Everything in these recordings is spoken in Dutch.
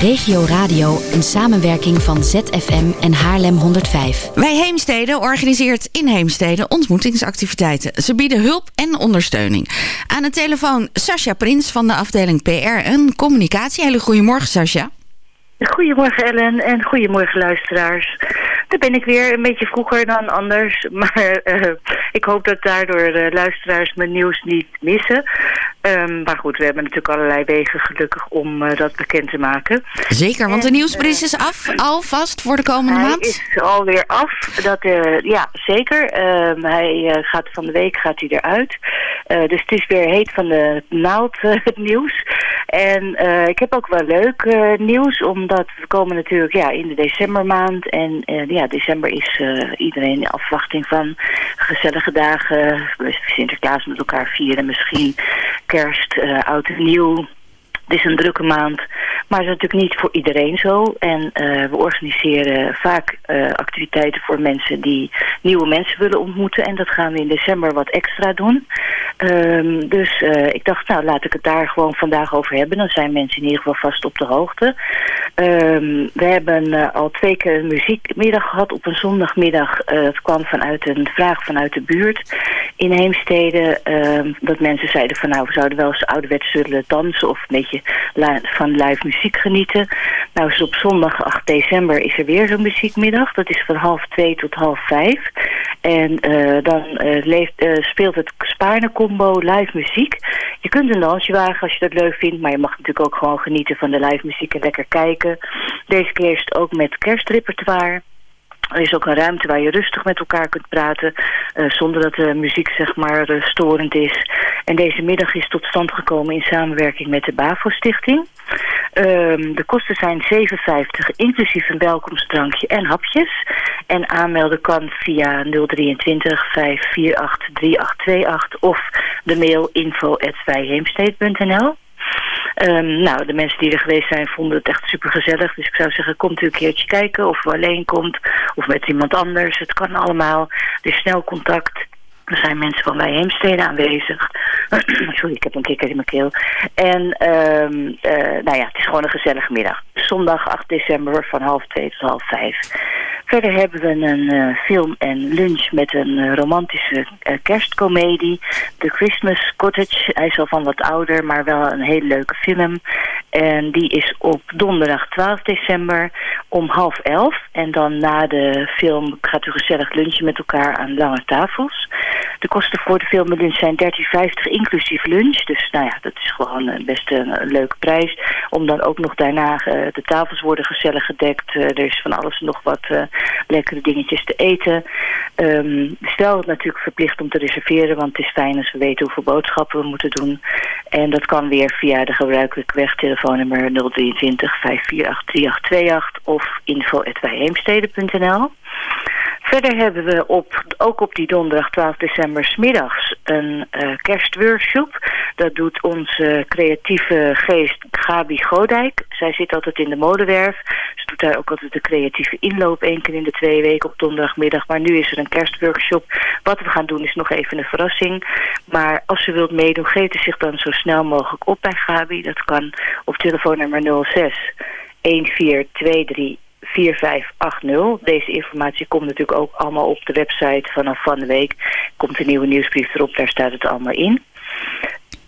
Regio Radio, een samenwerking van ZFM en Haarlem 105. Wij Heemstede organiseert in Heemstede ontmoetingsactiviteiten. Ze bieden hulp en ondersteuning. Aan de telefoon Sascha Prins van de afdeling PR en Communicatie. Hele goedemorgen Sascha. Goedemorgen Ellen en goedemorgen luisteraars. Daar ben ik weer een beetje vroeger dan anders. Maar uh, ik hoop dat daardoor de luisteraars mijn nieuws niet missen. Um, maar goed, we hebben natuurlijk allerlei wegen gelukkig om uh, dat bekend te maken. Zeker, want de nieuwsbrief is af alvast voor de komende hij maand? Hij is alweer af. Dat, uh, ja, zeker. Um, hij gaat van de week gaat hij eruit. dus het is weer heet van de naald het nieuws. En ik heb ook wel leuk nieuws, omdat we komen natuurlijk ja, in de decembermaand. En ja, december is iedereen in afwachting van gezellige dagen. Sinterklaas met elkaar vieren misschien kerst, uh, oud en nieuw. Het is een drukke maand, maar het is natuurlijk niet voor iedereen zo. En uh, we organiseren vaak uh, activiteiten voor mensen die nieuwe mensen willen ontmoeten. En dat gaan we in december wat extra doen. Um, dus uh, ik dacht, nou laat ik het daar gewoon vandaag over hebben. Dan zijn mensen in ieder geval vast op de hoogte. Um, we hebben al twee keer een muziekmiddag gehad op een zondagmiddag. het kwam vanuit een vraag vanuit de buurt in Heemstede. Um, dat mensen zeiden van nou we zouden wel eens ouderwets zullen dansen of een beetje van live muziek genieten. Nou, dus op zondag 8 december is er weer zo'n muziekmiddag. Dat is van half twee tot half vijf. En uh, dan leeft, uh, speelt het Spaarne Combo live muziek. Je kunt een dansje wagen als je dat leuk vindt. Maar je mag natuurlijk ook gewoon genieten van de live muziek en lekker kijken. Deze keer is het ook met kerstrepertoire. Er is ook een ruimte waar je rustig met elkaar kunt praten... Uh, zonder dat de muziek zeg maar uh, storend is. En deze middag is tot stand gekomen in samenwerking met de BAVO-stichting. Um, de kosten zijn 7,50 inclusief een welkomstdrankje en hapjes. En aanmelden kan via 023 548 3828 of de mail info.wijheemsteed.nl. Um, nou, de mensen die er geweest zijn vonden het echt super gezellig. Dus ik zou zeggen, komt u een keertje kijken of u alleen komt of met iemand anders. Het kan allemaal. Er is snel contact. Er zijn mensen van bij Heemstede aanwezig. Sorry, ik heb een kikker in mijn keel. En um, uh, nou ja, het is gewoon een gezellige middag. Zondag 8 december van half twee tot half vijf. Verder hebben we een uh, film en lunch met een uh, romantische kerstcomedie. The Christmas Cottage. Hij is al van wat ouder, maar wel een hele leuke film. En die is op donderdag 12 december om half elf. En dan na de film gaat u gezellig lunchen met elkaar aan lange tafels. De kosten voor de film en lunch zijn 13,50 inclusief lunch. Dus nou ja, dat is gewoon best een, leuke prijs. Om dan ook nog daarna, de tafels worden gezellig gedekt. er is van alles nog wat lekkere dingetjes te eten. Stel het natuurlijk verplicht om te reserveren, want het is fijn als we weten hoeveel boodschappen we moeten doen. En dat kan weer via de gebruikelijke weg, telefoonnummer 023 548 3828 of info.wijheemstede.nl. Verder hebben we op, ook op die donderdag 12 december smiddags een uh, kerstworkshop. Dat doet onze creatieve geest Gabi Godijk. Zij zit altijd in de molenwerf. Ze doet daar ook altijd de creatieve inloop één keer in de twee weken op donderdagmiddag. Maar nu is er een kerstworkshop. Wat we gaan doen is nog even een verrassing. Maar als u wilt meedoen, geeft u zich dan zo snel mogelijk op bij Gabi. Dat kan op telefoonnummer 06 1423 4580. Deze informatie komt natuurlijk ook allemaal op de website vanaf van de week. Komt een nieuwe nieuwsbrief erop, daar staat het allemaal in.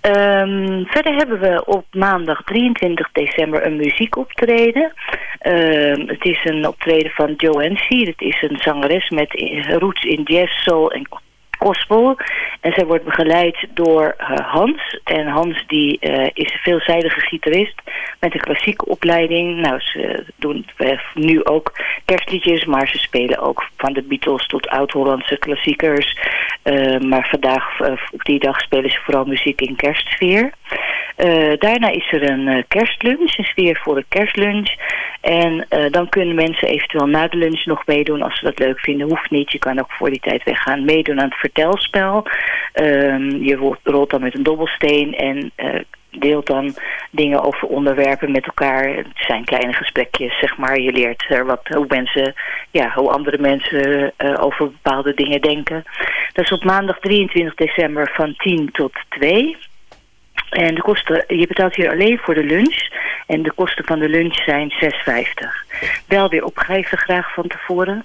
Ehm, verder hebben we op maandag 23 december een muziekoptreden. Ehm, het is een optreden van Joanne Dat is een zangeres met roots in jazz, soul en gospel. En zij wordt begeleid door uh, Hans. En Hans die uh, is een veelzijdige gitarist met een klassieke opleiding. Nou, ze doen uh, nu ook kerstliedjes, maar ze spelen ook van de Beatles tot oud-Hollandse klassiekers. maar vandaag, op die dag spelen ze vooral muziek in kerstsfeer. daarna is er een kerstlunch, een sfeer voor de kerstlunch. En dan kunnen mensen eventueel na de lunch nog meedoen als ze dat leuk vinden. Hoeft niet, je kan ook voor die tijd weggaan meedoen aan het vertelspel. Um, je rolt dan met een dobbelsteen en uh, deelt dan dingen over onderwerpen met elkaar. Het zijn kleine gesprekjes, zeg maar. Je leert er wat, hoe mensen, ja, hoe andere mensen uh, over bepaalde dingen denken. Dat is op maandag 23 december van 10 tot 2. En de kosten, je betaalt hier alleen voor de lunch. En de kosten van de lunch zijn 6,50. Wel weer opgegeven graag van tevoren.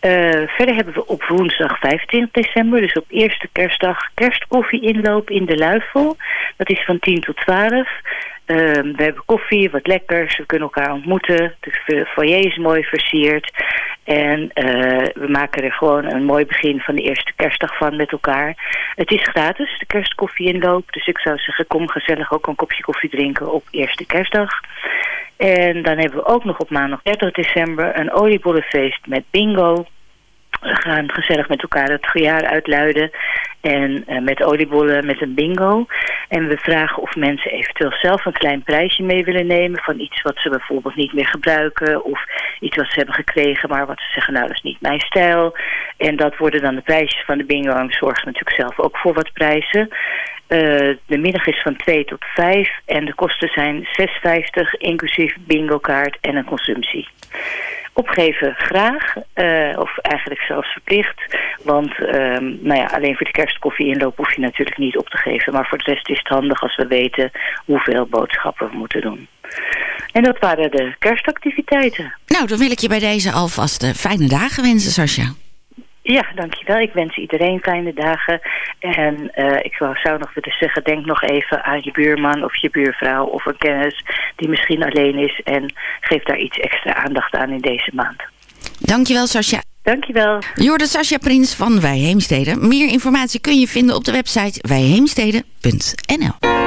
Uh, verder hebben we op woensdag 25 december, dus op eerste kerstdag, kerstkoffie inloop in de Luifel. Dat is van 10 tot 12. Uh, we hebben koffie, wat lekkers, we kunnen elkaar ontmoeten. De foyer is mooi versierd. En uh, we maken er gewoon een mooi begin van de eerste kerstdag van met elkaar. Het is gratis, de kerstkoffie inloop. Dus ik zou zeggen, kom gezellig ook een kopje koffie drinken op eerste kerstdag. En dan hebben we ook nog op maandag 30 december een oliebollenfeest met bingo. We gaan gezellig met elkaar het jaar uitluiden. En uh, met oliebollen, met een bingo. En we vragen of mensen eventueel zelf een klein prijsje mee willen nemen... van iets wat ze bijvoorbeeld niet meer gebruiken... of iets wat ze hebben gekregen, maar wat ze zeggen... nou, dat is niet mijn stijl. En dat worden dan de prijsjes van de bingo. En zorgen natuurlijk zelf ook voor wat prijzen. Uh, de middag is van 2 tot 5 en de kosten zijn 6,50 inclusief bingo kaart en een consumptie. Opgeven graag, uh, of eigenlijk zelfs verplicht. Want uh, nou ja, alleen voor de kerstkoffie inloop hoef je natuurlijk niet op te geven. Maar voor de rest is het handig als we weten hoeveel boodschappen we moeten doen. En dat waren de kerstactiviteiten. Nou, dan wil ik je bij deze alvast uh, fijne dagen wensen, Sascha. Ja, dankjewel. Ik wens iedereen fijne dagen. En uh, ik zou nog willen zeggen, denk nog even aan je buurman of je buurvrouw of een kennis die misschien alleen is. En geef daar iets extra aandacht aan in deze maand. Dankjewel, Sascha. Dankjewel. Jorde Sascha Prins van Wij Heemsteden. Meer informatie kun je vinden op de website wijheemsteden.nl.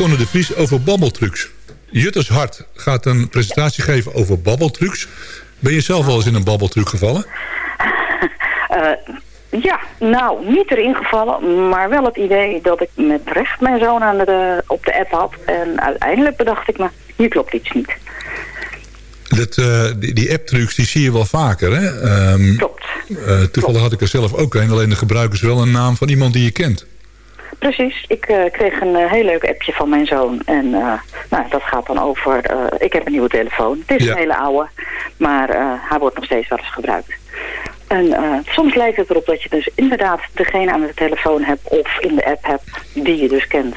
Yvonne de Vries over babbeltrucs. Jutters Hart gaat een presentatie geven over babbeltrucs. Ben je zelf wel eens in een babbeltruc gevallen? Uh, ja, nou, niet erin gevallen, maar wel het idee dat ik met recht mijn zoon aan de, op de app had. En uiteindelijk bedacht ik me, hier klopt iets niet. Dat, uh, die, die app-trucs die zie je wel vaker, hè? Um, Klopt. Uh, toevallig had ik er zelf ook een, alleen de gebruikers wel een naam van iemand die je kent. Precies. Ik uh, kreeg een heel leuk appje van mijn zoon. En nou, dat gaat dan over... ik heb een nieuwe telefoon. Het is ja. een hele oude, maar hij wordt nog steeds wel eens gebruikt. En soms lijkt het erop dat je dus inderdaad degene aan de telefoon hebt of in de app hebt die je dus kent.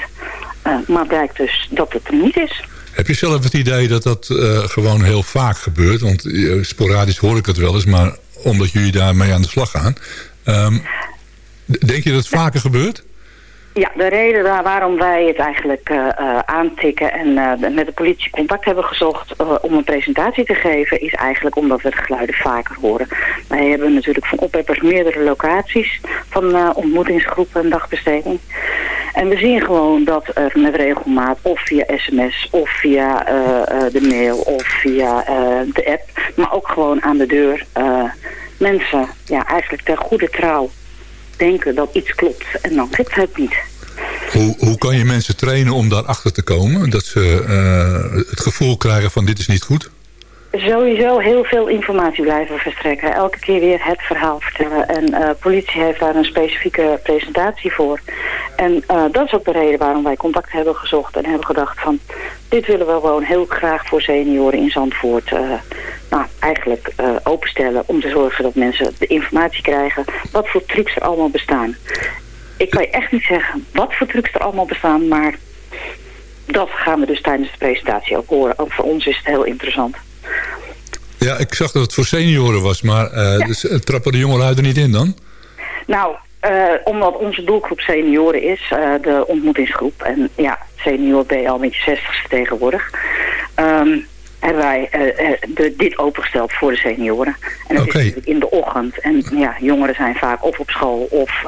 Maar blijkt dus dat het er niet is. Heb je zelf het idee dat dat gewoon heel vaak gebeurt? Want sporadisch hoor ik het wel eens, maar omdat jullie daarmee aan de slag gaan. Um, denk je dat het vaker gebeurt? Ja, de reden waar, waarom wij het eigenlijk uh, uh, aantikken en uh, met de politie contact hebben gezocht om een presentatie te geven, is eigenlijk omdat we de geluiden vaker horen. Wij hebben natuurlijk van opheppers meerdere locaties van ontmoetingsgroepen en dagbesteding. En we zien gewoon dat er met regelmaat of via sms of via de mail of via de app, maar ook gewoon aan de deur mensen ja, eigenlijk ter goede trouw dat iets klopt en dan klopt het niet. Hoe, hoe kan je mensen trainen om daarachter te komen? Dat ze uh, het gevoel krijgen van dit is niet goed? Sowieso heel veel informatie blijven verstrekken. Elke keer weer het verhaal vertellen. En uh, politie heeft daar een specifieke presentatie voor. En uh, dat is ook de reden waarom wij contact hebben gezocht. En hebben gedacht van... dit willen we gewoon heel graag voor senioren in Zandvoort... Uh, nou, eigenlijk openstellen om te zorgen dat mensen de informatie krijgen... wat voor trucs er allemaal bestaan. Ik kan je echt niet zeggen wat voor trucs er allemaal bestaan... maar dat gaan we dus tijdens de presentatie ook horen. Ook voor ons is het heel interessant. Ja, ik zag dat het voor senioren was, maar uh, ja. dus, trappen de jongeren er niet in dan? Nou, uh, omdat onze doelgroep senioren is, uh, de ontmoetingsgroep. En ja, senior ben je al met je zestigste tegenwoordig. Um, hebben wij de, dit opengesteld voor de senioren. En dat okay. is in de ochtend. En ja, jongeren zijn vaak of op school of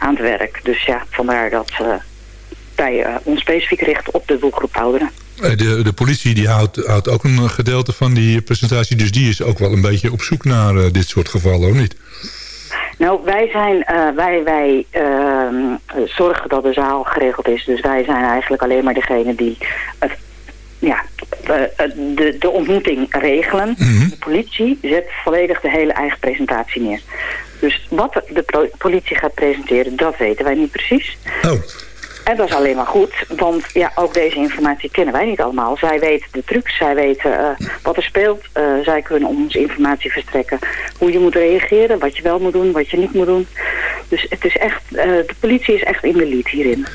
aan het werk. Dus ja, vandaar dat wij ons specifiek richten op de doelgroep ouderen. De, de politie die houdt, houdt ook een gedeelte van die presentatie. Dus die is ook wel een beetje op zoek naar uh, dit soort gevallen, of niet? Nou, wij, zijn, uh, wij, wij uh, zorgen dat de zaal geregeld is. Dus wij zijn eigenlijk alleen maar degene die het, ja, de, de ontmoeting regelen. Mm -hmm. De politie zet volledig de hele eigen presentatie neer. Dus wat de politie gaat presenteren, dat weten wij niet precies. Oh. En dat is alleen maar goed, want ja, ook deze informatie kennen wij niet allemaal. Zij weten de trucs, zij weten uh, wat er speelt. Uh, zij kunnen ons informatie verstrekken hoe je moet reageren, wat je wel moet doen, wat je niet moet doen. Dus het is echt, uh, de politie is echt in de lead hierin.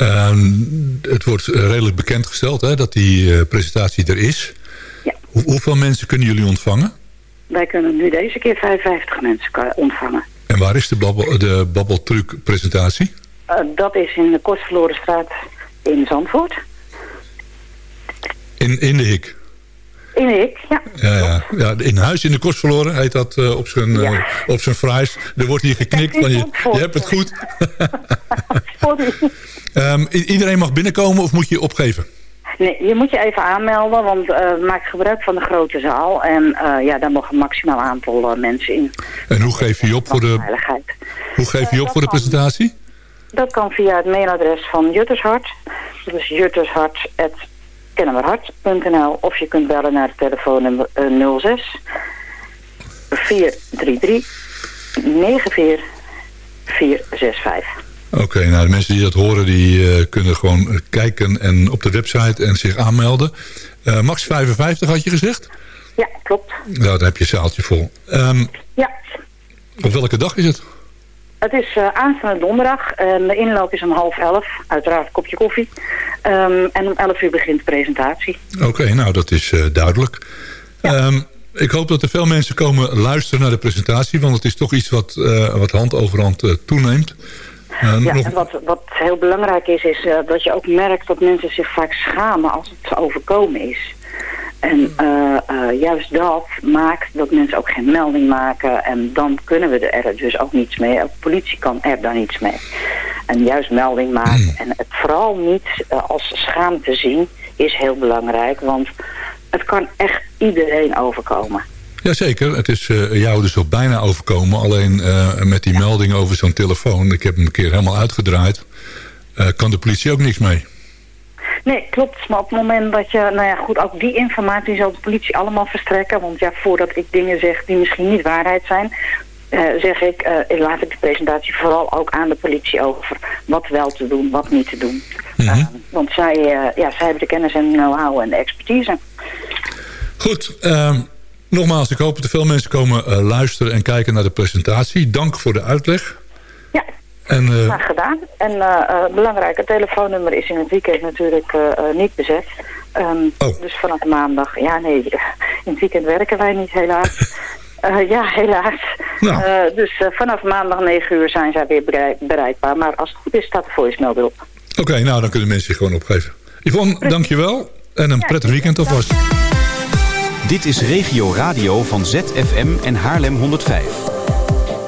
Um, het wordt redelijk bekendgesteld hè, dat die presentatie er is. Ja. Hoe, hoeveel mensen kunnen jullie ontvangen? Wij kunnen nu deze keer 55 mensen ontvangen. En waar is de, babbel, de babbeltruc presentatie? Uh, dat is in de Kostverlorenstraat in Zandvoort. In, in de Hik? In de Hik, ja. Ja, ja. ja in huis in de Kostverloren heet dat uh, op zijn ja. uh, op zijn fries. Er wordt hier geknikt van je, je hebt het goed. Um, iedereen mag binnenkomen of moet je je opgeven? Nee, je moet je even aanmelden, want uh, maak gebruik van de grote zaal. En uh, ja, daar mogen een maximaal aantal uh, mensen in. En hoe geef je je op voor de, hoe geef je je op voor de presentatie? Dat kan via het mailadres van Juttershart. Dat is juttershart.kennemerhart.nl Of je kunt bellen naar het telefoonnummer uh, 06 433 94 465. Oké, okay, nou de mensen die dat horen, die uh, kunnen gewoon kijken en op de website en zich aanmelden. Uh, max 55 had je gezegd? Ja, klopt. Nou, dan heb je een zaaltje vol. Um, ja. Op welke dag is het? Het is uh, aanstaande donderdag. en de inloop is om half elf. Uiteraard een kopje koffie. Um, en om elf uur begint de presentatie. Oké, okay, nou dat is uh, duidelijk. Ja. Um, ik hoop dat er veel mensen komen luisteren naar de presentatie. Want het is toch iets wat, uh, wat hand over hand toeneemt. ja, nog... en wat, wat heel belangrijk is, is dat je ook merkt dat mensen zich vaak schamen als het overkomen is. En uh, uh, juist dat maakt dat mensen ook geen melding maken. En dan kunnen we er dus ook niets mee. De politie kan er dan niets mee. En juist melding maken. En het vooral niet als schaamte zien is heel belangrijk. Want het kan echt iedereen overkomen. Jazeker, het is uh, jou dus ook bijna overkomen. Alleen uh, met die melding over zo'n telefoon, ik heb hem een keer helemaal uitgedraaid, uh, kan de politie ook niks mee. Nee, klopt. Maar op het moment dat je, nou ja goed, ook die informatie zal de politie allemaal verstrekken. Want ja, voordat ik dingen zeg die misschien niet waarheid zijn, zeg ik, laat ik de presentatie vooral ook aan de politie over. Wat wel te doen, wat niet te doen. Mm -hmm. want zij, ja, zij hebben de kennis en know-how en de expertise. Goed, ehm, Nogmaals, ik hoop dat er veel mensen komen uh, luisteren en kijken naar de presentatie. Dank voor de uitleg. Ja, en, uh, graag gedaan. En uh, belangrijk, het telefoonnummer is in het weekend natuurlijk niet bezet. Um, oh. Dus vanaf maandag, ja nee, in het weekend werken wij niet helaas. ja, helaas. Nou. dus vanaf maandag 9 uur zijn zij weer bereikbaar. Maar als het goed is, staat de voicemail erop. Oké, nou dan kunnen mensen zich gewoon opgeven. Yvonne, dankjewel. En een ja, prettig weekend alvast. Dit is Regio Radio van ZFM en Haarlem 105.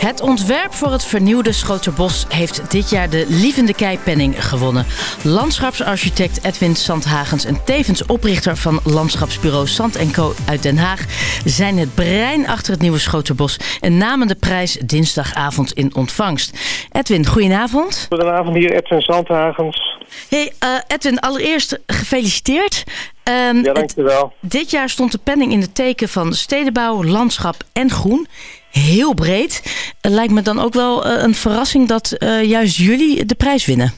Het ontwerp voor het vernieuwde Schoterbos heeft dit jaar de Lievende Keipenning gewonnen. Landschapsarchitect Edwin Sandhagens en tevens oprichter van landschapsbureau Sand Co uit Den Haag zijn het brein achter het nieuwe Schoterbos en namen de prijs dinsdagavond in ontvangst. Edwin, goedenavond. Goedenavond hier Edwin Sandhagens. Hey uh, Edwin, allereerst gefeliciteerd. Um, ja, dankjewel. Dit jaar stond de penning in de teken van stedenbouw, landschap en groen. Heel breed. Het lijkt me dan ook wel uh, een verrassing dat uh, juist jullie de prijs winnen.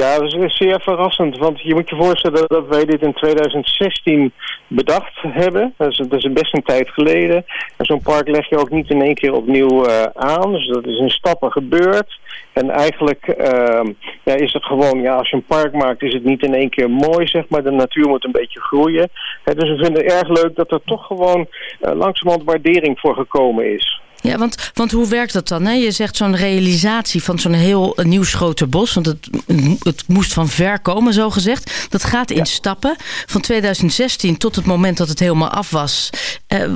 Ja, dat is zeer verrassend. Want je moet je voorstellen dat wij dit in 2016 bedacht hebben. Dat is, best een tijd geleden. En zo'n park leg je ook niet in één keer opnieuw uh, aan. Dus dat is in stappen gebeurd. En eigenlijk uh, ja, is het gewoon, ja, als je een park maakt is het niet in één keer mooi, zeg maar. De natuur moet een beetje groeien. Dus we vinden het erg leuk dat er toch gewoon uh, langzamerhand waardering voor gekomen is. Ja, want, want hoe werkt dat dan? Hè? Je zegt zo'n realisatie van zo'n heel nieuw bos, want het, het moest van ver komen, zo gezegd. Dat gaat in ja. stappen. Van 2016 tot het moment dat het helemaal af was. Uh,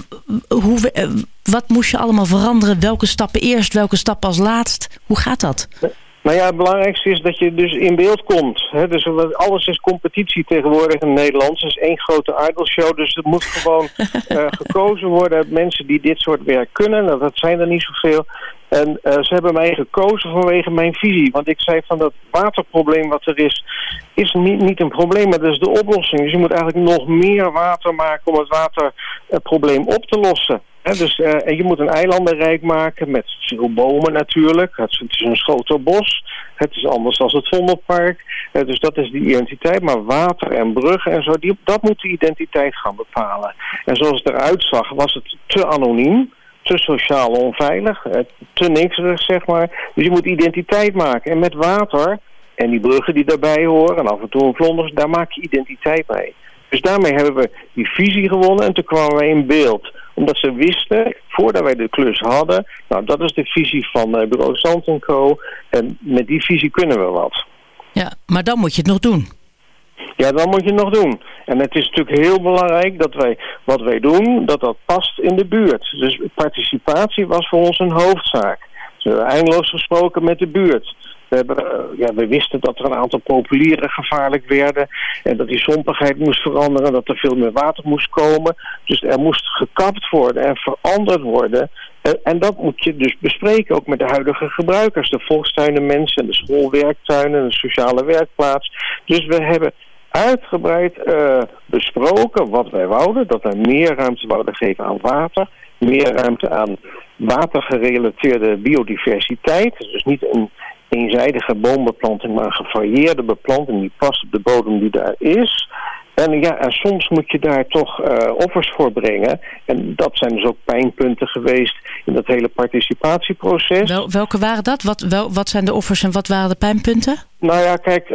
hoe, uh, wat moest je allemaal veranderen? Welke stappen eerst, welke stappen als laatst? Hoe gaat dat? Nou ja, het belangrijkste is dat je dus in beeld komt. Hè? Dus alles is competitie tegenwoordig in Nederland. Het is één grote idolshow, dus het moet gewoon uh, gekozen worden uit mensen die dit soort werk kunnen. Nou, dat zijn er niet zoveel. En uh, ze hebben mij gekozen vanwege mijn visie. Want ik zei van dat waterprobleem wat er is, is niet, niet een probleem, maar dat is de oplossing. Dus je moet eigenlijk nog meer water maken om het waterprobleem op te lossen. Dus, uh, en je moet een eilandenrijk maken met veel bomen natuurlijk. Het, is een schotelbos. Het is anders dan het Vondelpark. Uh, dus dat is die identiteit. Maar water en bruggen en zo, die, dat moet de identiteit gaan bepalen. En zoals het eruit zag, was het te anoniem te sociaal onveilig, eh, te nikserig, zeg maar. Dus je moet identiteit maken. En met water en die bruggen die daarbij horen en af en toe een vlonders, daar maak je identiteit mee. Dus daarmee hebben we die visie gewonnen en toen kwamen wij in beeld. Omdat ze wisten, voordat wij de klus hadden, nou dat is de visie van uh, bureau Sant Co. En met die visie kunnen we wat. Ja, maar dan moet je het nog doen. Ja, dan moet je het nog doen. En het is natuurlijk heel belangrijk dat wij wat wij doen, dat dat past in de buurt. Dus participatie was voor ons een hoofdzaak. Dus we hebben eindeloos gesproken met de buurt. We, uh, ja, we wisten dat er een aantal populieren gevaarlijk werden. En dat die sompigheid moest veranderen. Dat er veel meer water moest komen. Dus er moest gekapt worden en veranderd worden. Uh, en dat moet je dus bespreken ook met de huidige gebruikers. De volkstuinen mensen, de schoolwerktuinen, de sociale werkplaats. Dus we hebben uitgebreid uh, besproken wat wij wouden. Dat we meer ruimte wouden geven aan water. Meer ruimte aan watergerelateerde biodiversiteit. Dus niet een eenzijdige boombeplanting, maar een gevarieerde beplanting die past op de bodem die daar is. En ja, en soms moet je daar toch uh, offers voor brengen. En dat zijn dus ook pijnpunten geweest in dat hele participatieproces. Wel, welke waren dat? Wat, wel, wat zijn de offers en wat waren de pijnpunten? Nou ja, kijk,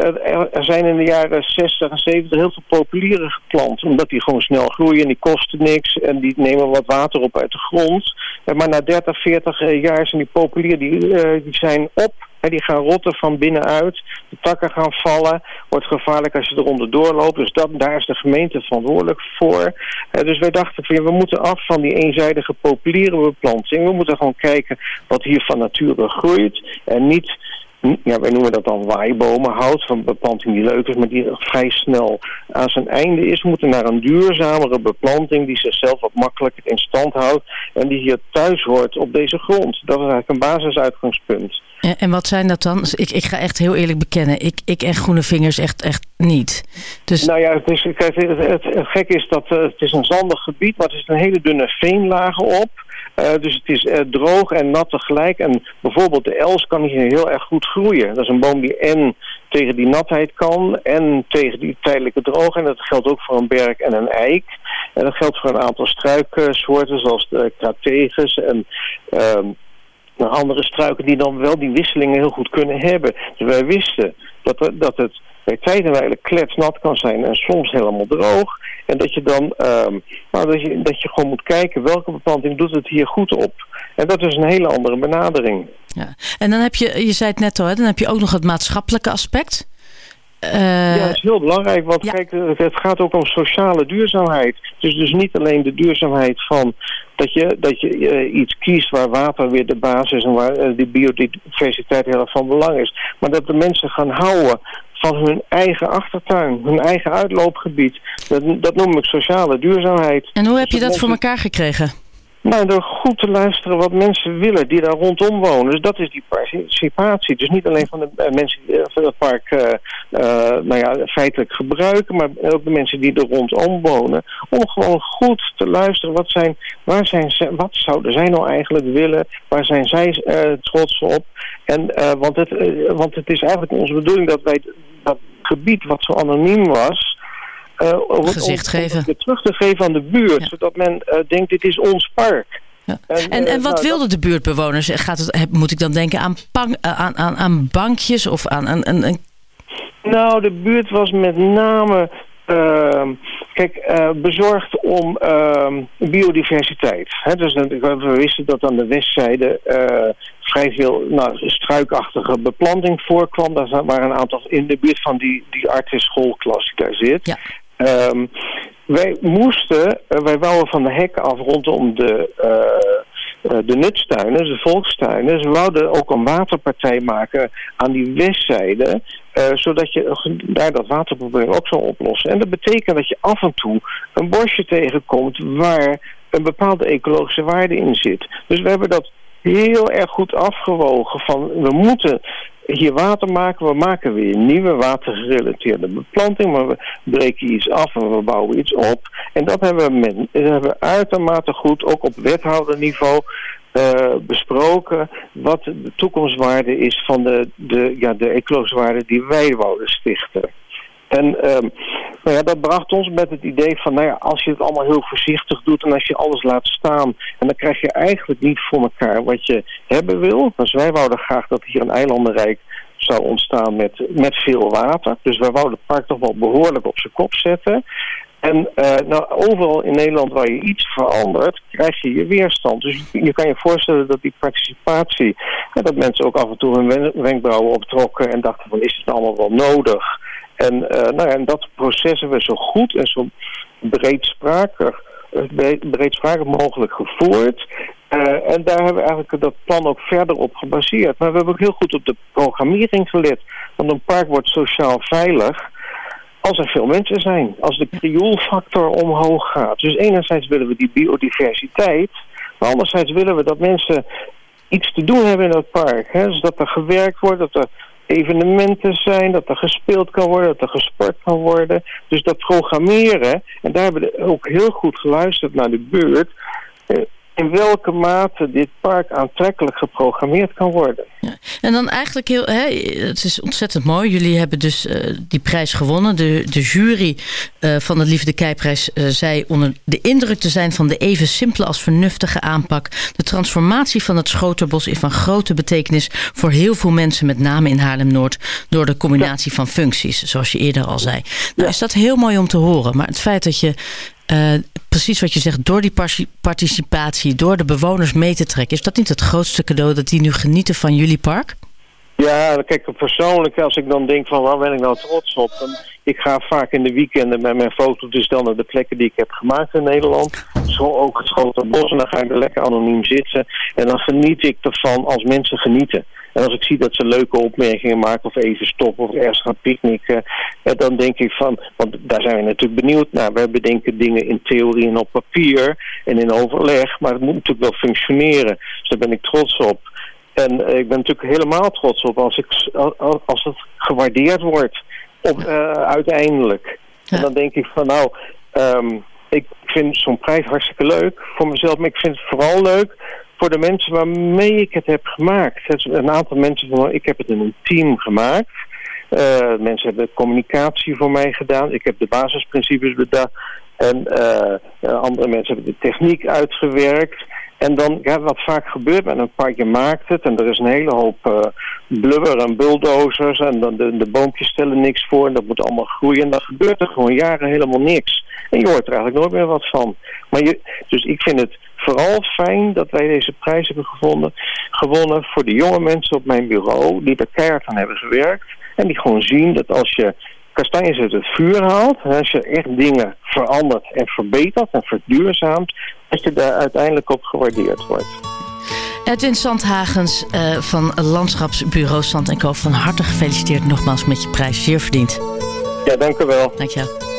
er zijn in de jaren 60 en 70 heel veel populieren geplant. Omdat die gewoon snel groeien en die kosten niks. En die nemen wat water op uit de grond. Maar na 30, 40 jaar zijn die populieren die, uh, die zijn op die gaan rotten van binnenuit. De takken gaan vallen. Wordt gevaarlijk als je eronder doorloopt. Dus dat, daar is de gemeente verantwoordelijk voor. dus wij dachten van ja, we moeten af van die eenzijdige populiere beplanting. We moeten gewoon kijken wat hier van nature groeit. En niet ja, wij noemen dat dan waaibomen, hout van beplanting die leuk is, maar die vrij snel aan zijn einde is. We moeten naar een duurzamere beplanting die zichzelf wat makkelijker in stand houdt en die hier thuis hoort op deze grond. Dat is eigenlijk een basisuitgangspunt. En, en wat zijn dat dan? Ik, ik ga echt heel eerlijk bekennen, ik, ik en Groene Vingers echt, echt niet. Dus... Nou ja, het, is, het, het, gek is dat uh, het is een zandig gebied, maar het is een hele dunne veenlaag op. Uh, dus het is uh, droog en nat tegelijk. En bijvoorbeeld de els kan hier heel erg goed groeien. Dat is een boom die en tegen die natheid kan en tegen die tijdelijke droog. En dat geldt ook voor een berk en een eik. En dat geldt voor een aantal struiksoorten zoals de krategus en... Uh, andere struiken die dan wel die wisselingen heel goed kunnen hebben. Dus wij wisten dat, dat het bij tijd en wijle kletsnat kan zijn en soms helemaal droog. En dat je dan um, dat je, dat je gewoon moet kijken welke beplanting doet het hier goed op. En dat is een hele andere benadering. Ja. En dan heb je, je zei het net al, dan heb je ook nog het maatschappelijke aspect. Uh, ja, dat is heel belangrijk, want ja. kijk, het gaat ook om sociale duurzaamheid. Dus dus niet alleen de duurzaamheid van dat je, dat je uh, iets kiest waar water weer de basis is en waar uh, die biodiversiteit heel erg van belang is. Maar dat de mensen gaan houden van hun eigen achtertuin, hun eigen uitloopgebied. Dat, dat noem ik sociale duurzaamheid. En hoe heb je dat voor elkaar gekregen? Nou, door goed te luisteren wat mensen willen die daar rondom wonen. Dus dat is die participatie. Dus niet alleen van de uh, mensen die uh, van het park uh, nou ja, feitelijk gebruiken, maar ook de mensen die er rondom wonen. Om gewoon goed te luisteren. Wat, zijn, waar zijn ze, wat zouden zij nou eigenlijk willen? Waar zijn zij trots op? En, want, het, want het is eigenlijk onze bedoeling dat wij dat gebied wat zo anoniem was uh, gezicht geven. Om terug te geven aan de buurt. Zodat men uh, denkt, dit is ons park. Ja. En, en, en, wat nou, wilden de buurtbewoners? Gaat het, moet ik dan denken aan, pang, aan, aan, aan bankjes of aan... aan, aan, Nou, de buurt was met name... Uh, kijk, uh, bezorgd om uh, biodiversiteit. He, dus we wisten dat aan de westzijde vrij veel nou, struikachtige beplanting voorkwam. Daar waren een aantal in de buurt van die, die Artis schoolklas die daar zit. Ja. Um, wij moesten, uh, wij wouden van de hek af rondom de, uh, uh, de nutstuinen, de volkstuinen. Ze wouden ook een waterpartij maken aan die westzijde, zodat je daar dat waterprobleem ook zou oplossen. En dat betekent dat je af en toe een bosje tegenkomt waar een bepaalde ecologische waarde in zit. Dus we hebben dat heel erg goed afgewogen van we moeten hier water maken. We maken weer nieuwe watergerelateerde beplanting, maar we breken iets af en we bouwen iets op. En dat hebben we, dat hebben uitermate goed, ook op wethouderniveau, uh, besproken wat de toekomstwaarde is van de, de, ja, de ecologische waarde die wij wouden stichten. En um, nou ja, dat bracht ons met het idee van, nou ja, als je het allemaal heel voorzichtig doet en als je alles laat staan, en dan krijg je eigenlijk niet voor elkaar wat je hebben wil. Dus wij wouden graag dat hier een eilandenrijk zou ontstaan met, met veel water. Dus wij wouden het park toch wel behoorlijk op zijn kop zetten. En uh, nou, overal in Nederland waar je iets verandert, krijg je je weerstand. Dus je kan je voorstellen dat die participatie, ja, dat mensen ook af en toe hun wenkbrauwen optrokken en dachten van is het allemaal wel nodig? En, uh, nou ja, en dat we zo goed en zo breedsprakig, eh, mogelijk gevoerd. Uh, en daar hebben we eigenlijk dat plan ook verder op gebaseerd. Maar we hebben ook heel goed op de programmering gelet. Want een park wordt sociaal veilig als er veel mensen zijn. Als de krioelfactor omhoog gaat. Dus enerzijds willen we die biodiversiteit. Maar anderzijds willen we dat mensen iets te doen hebben in dat park. Hè? Dus er gewerkt wordt, dat er evenementen zijn, dat er gespeeld kan worden, dat er gesport kan worden. Dus dat programmeren, en daar hebben we ook heel goed geluisterd naar de buurt... Eh, in welke mate dit park aantrekkelijk geprogrammeerd kan worden. Ja. En dan eigenlijk heel, hè, het is ontzettend mooi. Jullie hebben dus uh, die prijs gewonnen. De, de jury uh, van de Liefde Keiprijs uh, zei onder de indruk te zijn van de even simpele als vernuftige aanpak. De transformatie van het Schoterbos is van grote betekenis voor heel veel mensen, met name in Haarlem-Noord, door de combinatie ja. van functies, zoals je eerder al zei. Nou, ja. is dat heel mooi om te horen. Maar het feit dat je uh, precies wat je zegt, door die participatie, door de bewoners mee te trekken, is dat niet het grootste cadeau dat die nu genieten van jullie park? Ja, kijk, persoonlijk, als ik dan denk van waar ben ik nou trots op? Dan, ik ga vaak in de weekenden met mijn fototoestel naar de plekken die ik heb gemaakt in Nederland. Zo ook het grote bos en dan ga ik er lekker anoniem zitten. En dan geniet ik ervan als mensen genieten. En als ik zie dat ze leuke opmerkingen maken of even stoppen of ergens gaan picknicken, eh, dan denk ik van, want daar zijn we natuurlijk benieuwd naar. We bedenken dingen in theorie en op papier en in overleg, maar het moet natuurlijk wel functioneren. Dus daar ben ik trots op. En eh, ik ben natuurlijk helemaal trots op als, ik, als het gewaardeerd wordt op, uh, uiteindelijk. En dan denk ik van nou, ehm, ik vind zo'n prijs hartstikke leuk voor mezelf. Maar ik vind het vooral leuk voor de mensen waarmee ik het heb gemaakt. Het een aantal mensen van ik heb het in een team gemaakt. Uh, mensen hebben communicatie voor mij gedaan. Ik heb de basisprincipes bedacht. En uh, andere mensen hebben de techniek uitgewerkt. En dan, ja, wat vaak gebeurt met een park, je maakt het en er is een hele hoop blubber en bulldozers en dan de, de boompjes stellen niks voor en dat moet allemaal groeien. En dan gebeurt er gewoon jaren helemaal niks. En je hoort er eigenlijk nooit meer wat van. Maar je, dus ik vind het vooral fijn dat wij deze prijs hebben gevonden, gewonnen voor de jonge mensen op mijn bureau die er keihard aan hebben gewerkt. En die gewoon zien dat als je kastanjes uit het vuur haalt, en als je echt dingen verandert en verbetert en verduurzaamt, dat je daar uiteindelijk op gewaardeerd wordt. Edwin Sandhagens uh, van Landschapsbureau Sand Co. Van harte gefeliciteerd nogmaals met je prijs. Zeer verdiend. Ja, dank u wel. Dank je wel.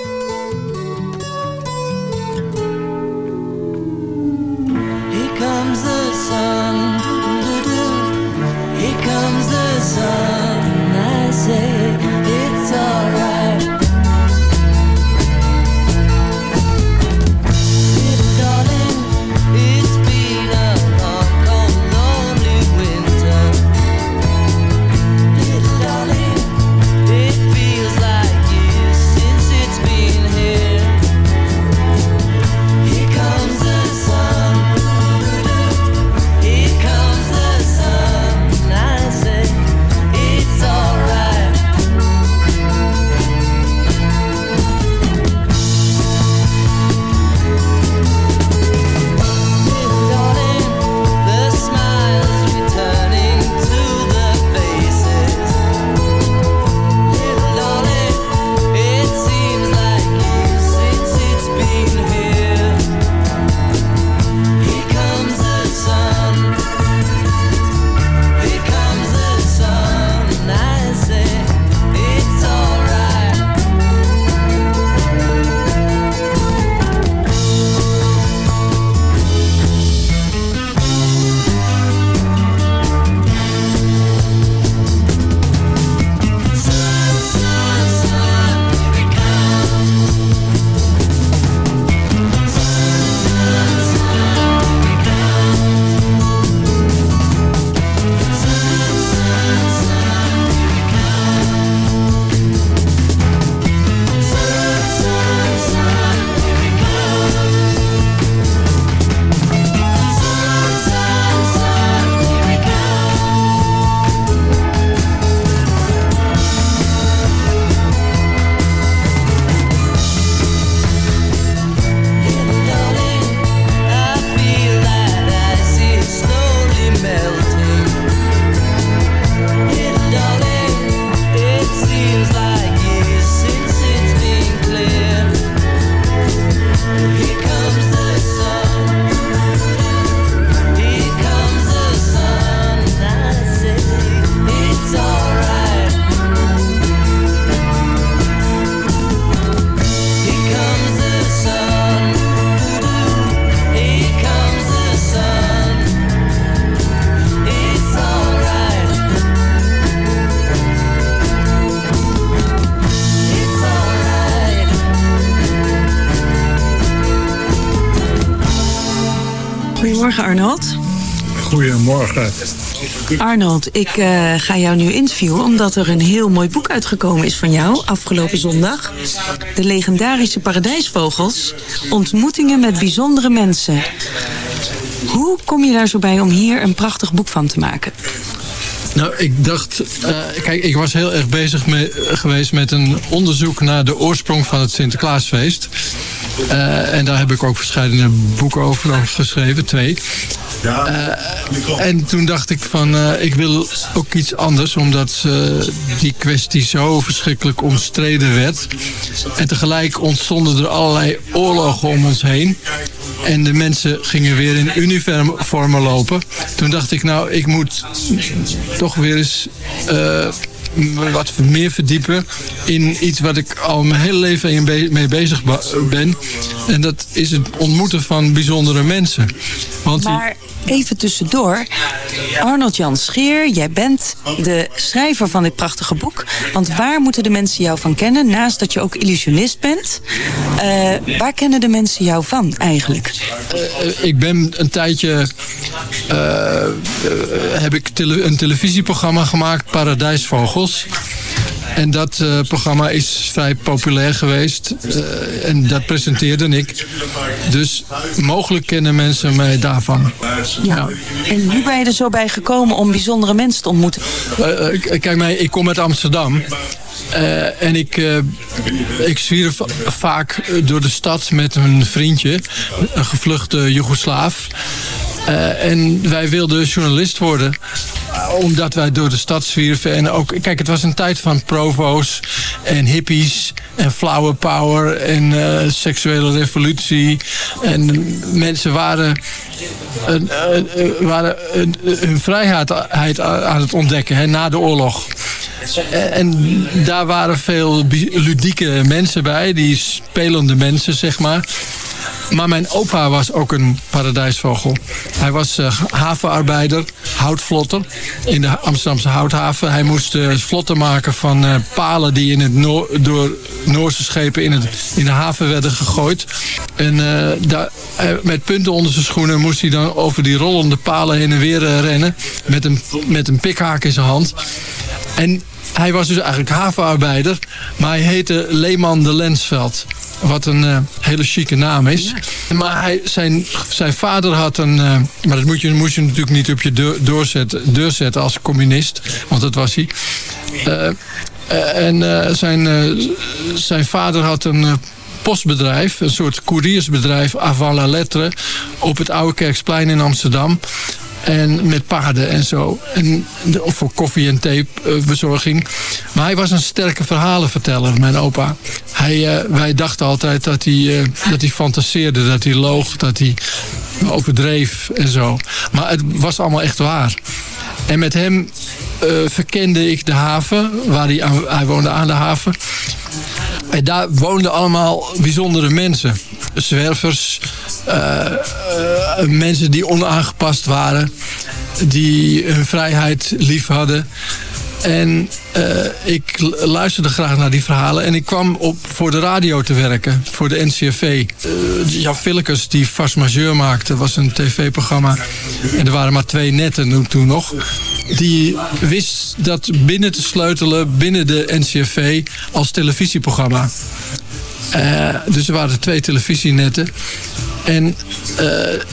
Arnold, ik uh, ga jou nu interviewen omdat er een heel mooi boek uitgekomen is van jou afgelopen zondag. De legendarische paradijsvogels. Ontmoetingen met bijzondere mensen. Hoe kom je daar zo bij om hier een prachtig boek van te maken? Nou, ik dacht... Uh, kijk, ik was heel erg bezig geweest met een onderzoek naar de oorsprong van het Sinterklaasfeest. Uh, en daar heb ik ook verschillende boeken over geschreven, twee. Uh, en toen dacht ik van, uh, ik wil ook iets anders, omdat die kwestie zo verschrikkelijk omstreden werd. En tegelijk ontstonden er allerlei oorlogen om ons heen. En de mensen gingen weer in uniformen lopen. Toen dacht ik, nou, ik moet toch weer eens eh, wat meer verdiepen in iets wat ik al mijn hele leven mee bezig ben. En dat is het ontmoeten van bijzondere mensen. Want Maar even tussendoor. Arnold Jan Scheer, jij bent de schrijver van dit prachtige boek. Want waar moeten de mensen jou van kennen? Naast dat je ook illusionist bent. eh, waar kennen de mensen jou van eigenlijk? Eh, ik ben een tijdje. eh, heb ik tele- een televisieprogramma gemaakt, En dat eh, programma is vrij populair geweest. eh, en dat presenteerde ik. Dus mogelijk kennen mensen mij daarvan. Ja. En hoe ben je er zo bij gekomen om bijzondere mensen te ontmoeten? Eh, kijk mij, ik kom uit Amsterdam. En ik, eh, ik zwierf vaak door de stad met een vriendje, een gevluchte Joegoslaaf. Eh, en wij wilden journalist worden, omdat wij door de stad zwierven. En ook, kijk, het was een tijd van provo's en hippies en flower power en eh, seksuele revolutie. En mensen waren, waren hun vrijheid aan het ontdekken hè, na de oorlog. En daar waren veel ludieke mensen bij, die spelende mensen, zeg maar. Maar mijn opa was ook een paradijsvogel. Hij was eh, havenarbeider, houtvlotter in de Amsterdamse houthaven. Hij moest eh, vlotten maken van eh, palen die in het door Noorse schepen in, het, in de haven werden gegooid. En met punten onder zijn schoenen moest hij dan over die rollende palen heen en weer rennen. Met een, met een pikhaak in zijn hand. En hij was dus eigenlijk havenarbeider, maar hij heette Leeman de Lensveld. Wat een eh, hele chique naam is. Maar hij, zijn, zijn vader had een... eh, maar dat moet je, moest je natuurlijk niet op je deur, doorzetten, deur zetten als communist. Want dat was hij. Eh, en zijn, zijn vader had een... postbedrijf, een soort couriersbedrijf avant la lettre op het Oude Kerksplein in Amsterdam. En met paarden en zo. En voor koffie en thee eh, bezorging. Maar hij was een sterke verhalenverteller, mijn opa. Hij, eh, wij dachten altijd dat hij, eh, dat hij fantaseerde, dat hij loog, dat hij overdreef en zo. Maar het was allemaal echt waar. En met hem eh, verkende ik de haven, waar hij, hij woonde aan de haven. En daar woonden allemaal bijzondere mensen. Zwervers, eh, eh, mensen die onaangepast waren, die hun vrijheid lief hadden. En eh, ik luisterde graag naar die verhalen. En ik kwam op voor de radio te werken, voor de NCRV. Eh Jan Villekes, die Vast Majeur maakte, was een tv-programma. En er waren maar twee netten toen- nog. Die wist dat binnen te sleutelen binnen de NCRV als televisieprogramma. Eh, dus er waren twee televisienetten. En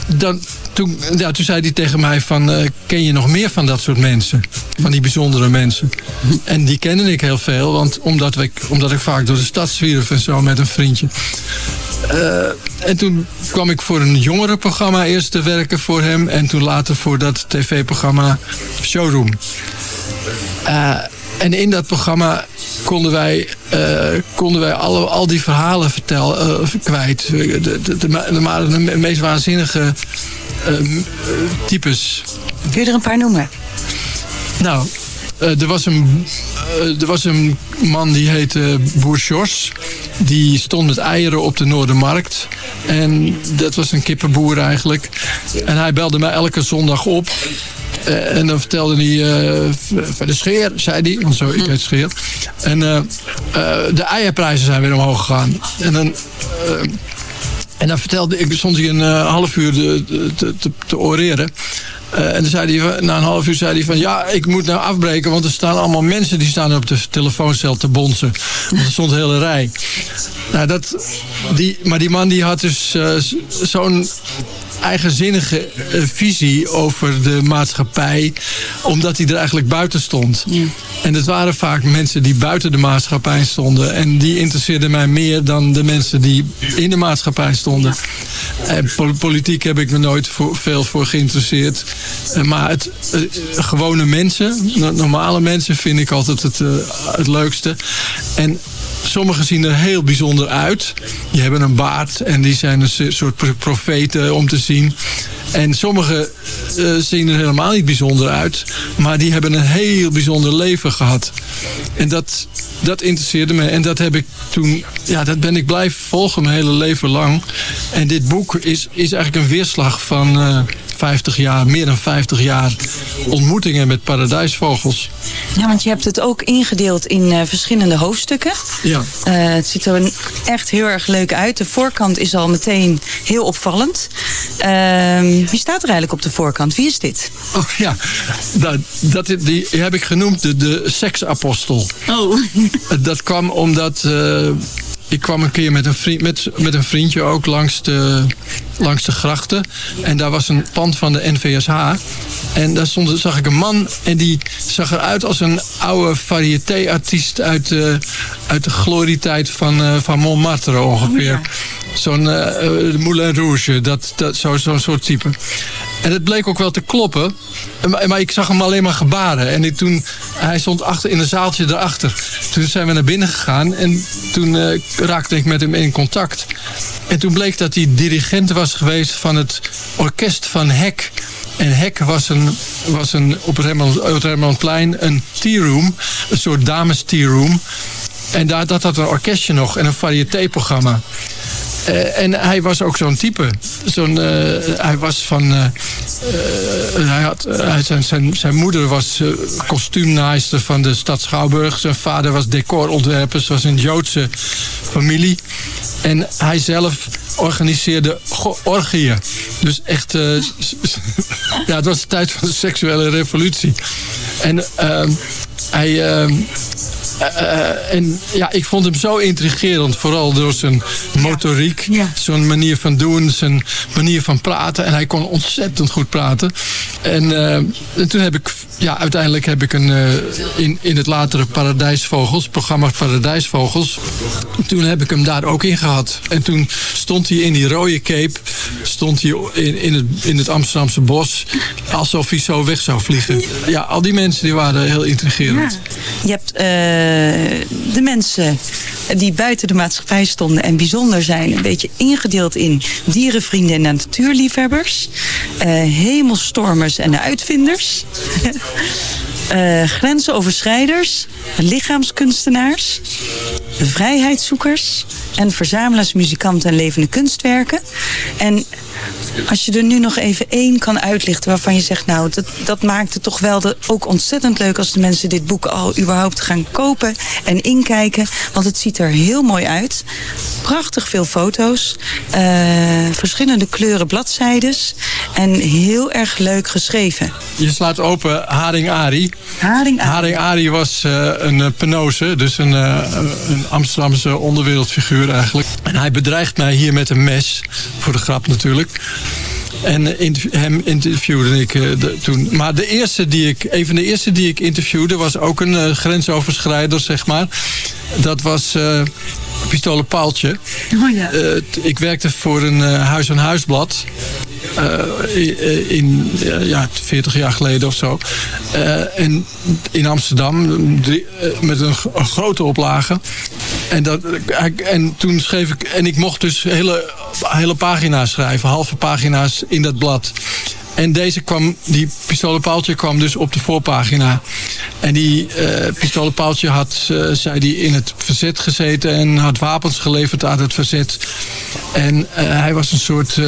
dan, toen, zei hij tegen mij van... eh, ken je nog meer van dat soort mensen? Van die bijzondere mensen. En die kende ik heel veel. Want omdat omdat ik vaak door de stad zwierf en zo met een vriendje. Eh, en toen kwam ik voor een jongerenprogramma eerst te werken voor hem. En toen later voor dat tv-programma Showroom. Eh, en in dat programma konden wij, konden wij alle, al die verhalen vertellen, kwijt. De, de, de, de meest waanzinnige eh, types. Kun je er een paar noemen? Nou, eh, er, was een, eh, er was een man die heette Boer Sjors. Die stond met eieren op de Noordermarkt. En dat was een kippenboer eigenlijk. En hij belde mij elke zondag op. En dan vertelde hij v- van de scheer, zei hij. Want zo, ik heet scheer. En de eierprijzen zijn weer omhoog gegaan. En dan... en dan vertelde ik, stond hij een eh, half uur de- de- te, te, oreren. Eh, en dan zei hij, na een half uur zei hij van... ja, ik moet nou afbreken, want er staan allemaal mensen... die staan op de telefooncel te bonzen. Want er stond een hele rij. Nou, dat, die, maar die man die had dus z- zo'n eigenzinnige eh, visie over de maatschappij... omdat hij er eigenlijk buiten stond. En het waren vaak mensen die buiten de maatschappij stonden. En die interesseerden mij meer dan de mensen die in de maatschappij stonden. En po- politiek heb ik me nooit voor, veel voor geïnteresseerd. Eh, Maar het, eh, gewone mensen, no- normale mensen, vind ik altijd het, het leukste. En sommigen zien er heel bijzonder uit. Die hebben een baard en die zijn een soort pro- profeten om te zien. En sommigen eh, zien er helemaal niet bijzonder uit. Maar die hebben een heel bijzonder leven gehad. En dat, dat interesseerde me. En dat heb ik toen, ja, dat ben ik blijven volgen mijn hele leven lang. En dit boek is, is eigenlijk een weerslag van eh 50 jaar, meer dan 50 jaar ontmoetingen met paradijsvogels. Ja, want je hebt het ook ingedeeld in eh, verschillende hoofdstukken. Ja. Het ziet er echt heel erg leuk uit. De voorkant is al meteen heel opvallend. Ehm, wie staat er eigenlijk op de voorkant? Wie is dit? Oh ja, dat, dat, die heb ik genoemd de, de seksapostel. Oh. Dat kwam omdat eh, ik kwam een keer met een, vriend, met, met een vriendje ook langs de, langs de grachten. En daar was een pand van de NVSH. En daar stond, zag ik een man en die zag eruit als een oude variété-artiest uit, de uit de glorietijd van, eh, van Montmartre ongeveer. Zo'n eh, eh, Moulin Rouge, dat, dat, zo- zo'n soort type. En het bleek ook wel te kloppen. Maar, maar ik zag hem alleen maar gebaren. En toen, hij stond achter in een zaaltje daarachter. Toen zijn we naar binnen gegaan. En toen eh, raakte ik met hem in contact. En toen bleek dat hij dirigent was geweest van het orkest van Hek. En Hek was, een, was een, op op Rembrandtplein een tea room. Een soort dames tea room. En daar, dat had een orkestje nog en een variétéprogramma. Eh, en hij was ook zo'n type. Zo'n, eh, hij was van. eh, hij had, zijn, zijn, zijn moeder was kostuumnaaister van de stad Schouwburg. Zijn vader was decorontwerper. Ze was een Joodse familie. En hij zelf organiseerde orgieën. Dus echt. ja, het was de tijd van de seksuele revolutie. En ehm, hij. Eh, en ja, ik vond hem zo intrigerend. Vooral door zijn motoriek. Zijn manier van doen. Zijn manier van praten. En hij kon ontzettend goed praten. En, eh, en toen heb ik... Ja, uiteindelijk heb ik een... eh, in, in het latere Paradijsvogels. Programma Paradijsvogels. Toen heb ik hem daar ook in gehad. En toen stond hij in die rode cape. Stond hij in, in, het, in het Amsterdamse bos. Alsof hij zo weg zou vliegen. Ja, al die mensen die waren heel intrigerend. Je hebt de mensen die buiten de maatschappij stonden en bijzonder zijn... een beetje ingedeeld in dierenvrienden en natuurliefhebbers. eh, hemelstormers en de uitvinders. eh, grensoverschrijders, lichaamskunstenaars, vrijheidszoekers en verzamelaars, muzikanten en levende kunstwerken. En als je er nu nog even één kan uitlichten waarvan je zegt, nou, dat, dat maakt het toch wel de, ook ontzettend leuk als de mensen dit boek al überhaupt gaan kopen en inkijken. Want het ziet er heel mooi uit. Prachtig veel foto's, eh, verschillende kleuren bladzijdes en heel erg leuk geschreven. Je slaat open Haring Ari. Haring Ari. Haring Ari was eh, een eh, penose, dus een, een Amsterdamse onderwereldfiguur eigenlijk. En hij bedreigt mij hier met een mes, voor de grap natuurlijk. En eh, hem interviewde ik eh, toen. Maar de eerste die ik, een van de eerste die ik interviewde was ook een eh, grensoverschrijder, zeg maar. Dat was Pistolen Paaltje. Oh ja. Eh, ik werkte voor een eh, huis-aan-huisblad. eh, in, ja, 40 jaar geleden of zo. En in Amsterdam drie- met een, een grote oplage. En, dat, en toen schreef ik. En ik mocht dus hele, hele pagina's schrijven, halve pagina's in dat blad. En deze kwam, die pistolenpaaltje kwam dus op de voorpagina. En die eh pistolenpaaltje had, eh, zei die, in het verzet gezeten en had wapens geleverd aan het verzet. En eh, hij was een soort,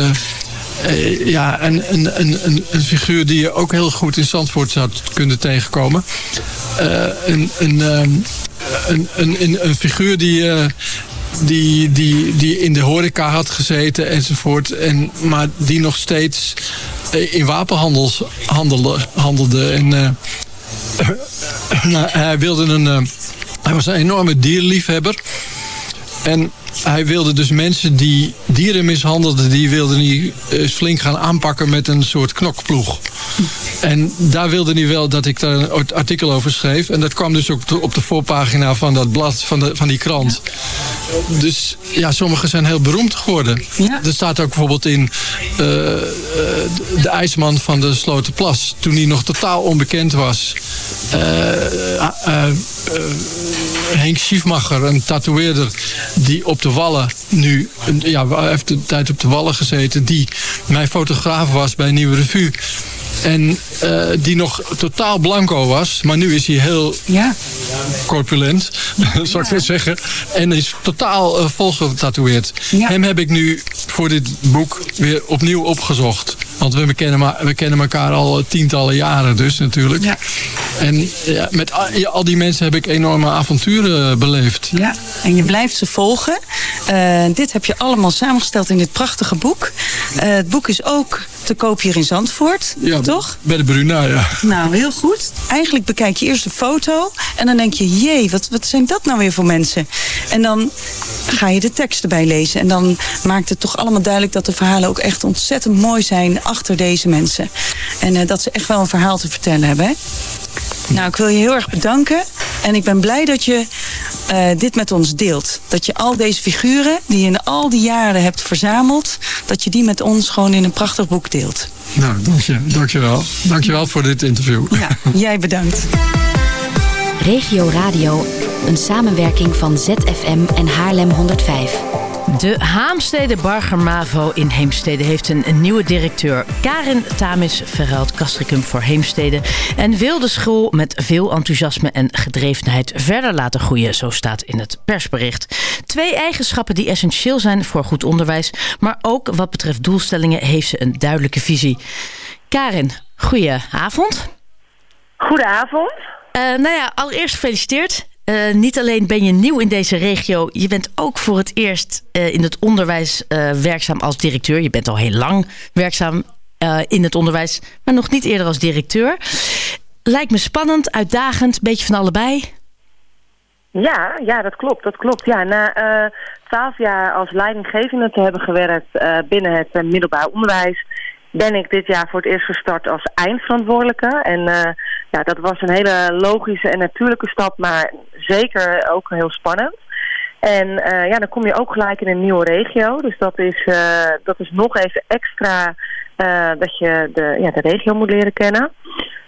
ja, een, een, een, een, figuur die je ook heel goed in Zandvoort zou kunnen tegenkomen. Een, een, een, een, een, figuur die... die, die, die in de horeca had gezeten enzovoort. En, maar die nog steeds in wapenhandels handelde. handelde. En, eh, nou, hij wilde een. eh, hij was een enorme dierliefhebber. En hij wilde dus mensen die dieren mishandelden, die wilde hij eh, flink gaan aanpakken met een soort knokploeg. En daar wilde hij wel dat ik daar een artikel over schreef. En dat kwam dus ook op de, de voorpagina van dat blad, van, de, van die krant. Dus ja, sommige zijn heel beroemd geworden. Er staat ook bijvoorbeeld in eh, eh, de ijsman van de Slotenplas. Toen hij nog totaal onbekend was. eh, Henk Schiefmacher, een tatoeëerder... die op de Wallen nu... Ja, heeft een tijd op de Wallen gezeten... die mijn fotograaf was bij Nieuwe Revue... En eh, die nog totaal blanco was. Maar nu is hij heel corpulent, zou ik maar zeggen. En is totaal uh, volgetatoeëerd. Hem heb ik nu voor dit boek weer opnieuw opgezocht. Want we kennen, we kennen elkaar al tientallen jaren dus natuurlijk. En ja, met al, die mensen heb ik enorme avonturen beleefd. Ja, en je blijft ze volgen. Eh, dit heb je allemaal samengesteld in dit prachtige boek. Het boek is ook te koop hier in Zandvoort, toch? Bij de Bruna, ja. Nou, heel goed. Eigenlijk bekijk je eerst de foto en dan denk je... jee, wat, wat zijn dat nou weer voor mensen? En dan ga je de tekst erbij lezen. En dan maakt het toch allemaal duidelijk dat de verhalen ook echt ontzettend mooi zijn... achter deze mensen. En eh, dat ze echt wel een verhaal te vertellen hebben, hè? Nou, ik wil je heel erg bedanken. En ik ben blij dat je eh, dit met ons deelt. Dat je al deze figuren die je in al die jaren hebt verzameld... dat je die met ons gewoon in een prachtig boek deelt. Nou, dank je, dank je wel. Dank je wel voor dit interview. Ja, jij bedankt. Regio Radio, een samenwerking van ZFM en Haarlem 105. De Haamstede Barger Mavo in Heemstede heeft een, een nieuwe directeur. Karin Tamis verruilt Castricum voor Heemstede... en wil de school met veel enthousiasme en gedrevenheid verder laten groeien. Zo staat in het persbericht. Twee eigenschappen die essentieel zijn voor goed onderwijs... maar ook wat betreft doelstellingen heeft ze een duidelijke visie. Karin, goeie avond. Goedenavond. Uh, nou ja, allereerst gefeliciteerd. Uh, niet alleen ben je nieuw in deze regio, je bent ook voor het eerst uh, in het onderwijs uh, werkzaam als directeur. Je bent al heel lang werkzaam in het onderwijs, maar nog niet eerder als directeur. Lijkt me spannend, uitdagend, beetje van allebei. Ja, ja, dat klopt. Dat klopt. Ja, na twaalf jaar als leidinggevende te hebben gewerkt binnen het middelbaar onderwijs ben ik dit jaar voor het eerst gestart als eindverantwoordelijke. En ja, dat was een hele logische en natuurlijke stap, maar zeker ook heel spannend. En uh, ja, dan kom je ook gelijk in een nieuwe regio. Dus dat is, uh, dat is nog even extra dat je de, ja, de regio moet leren kennen.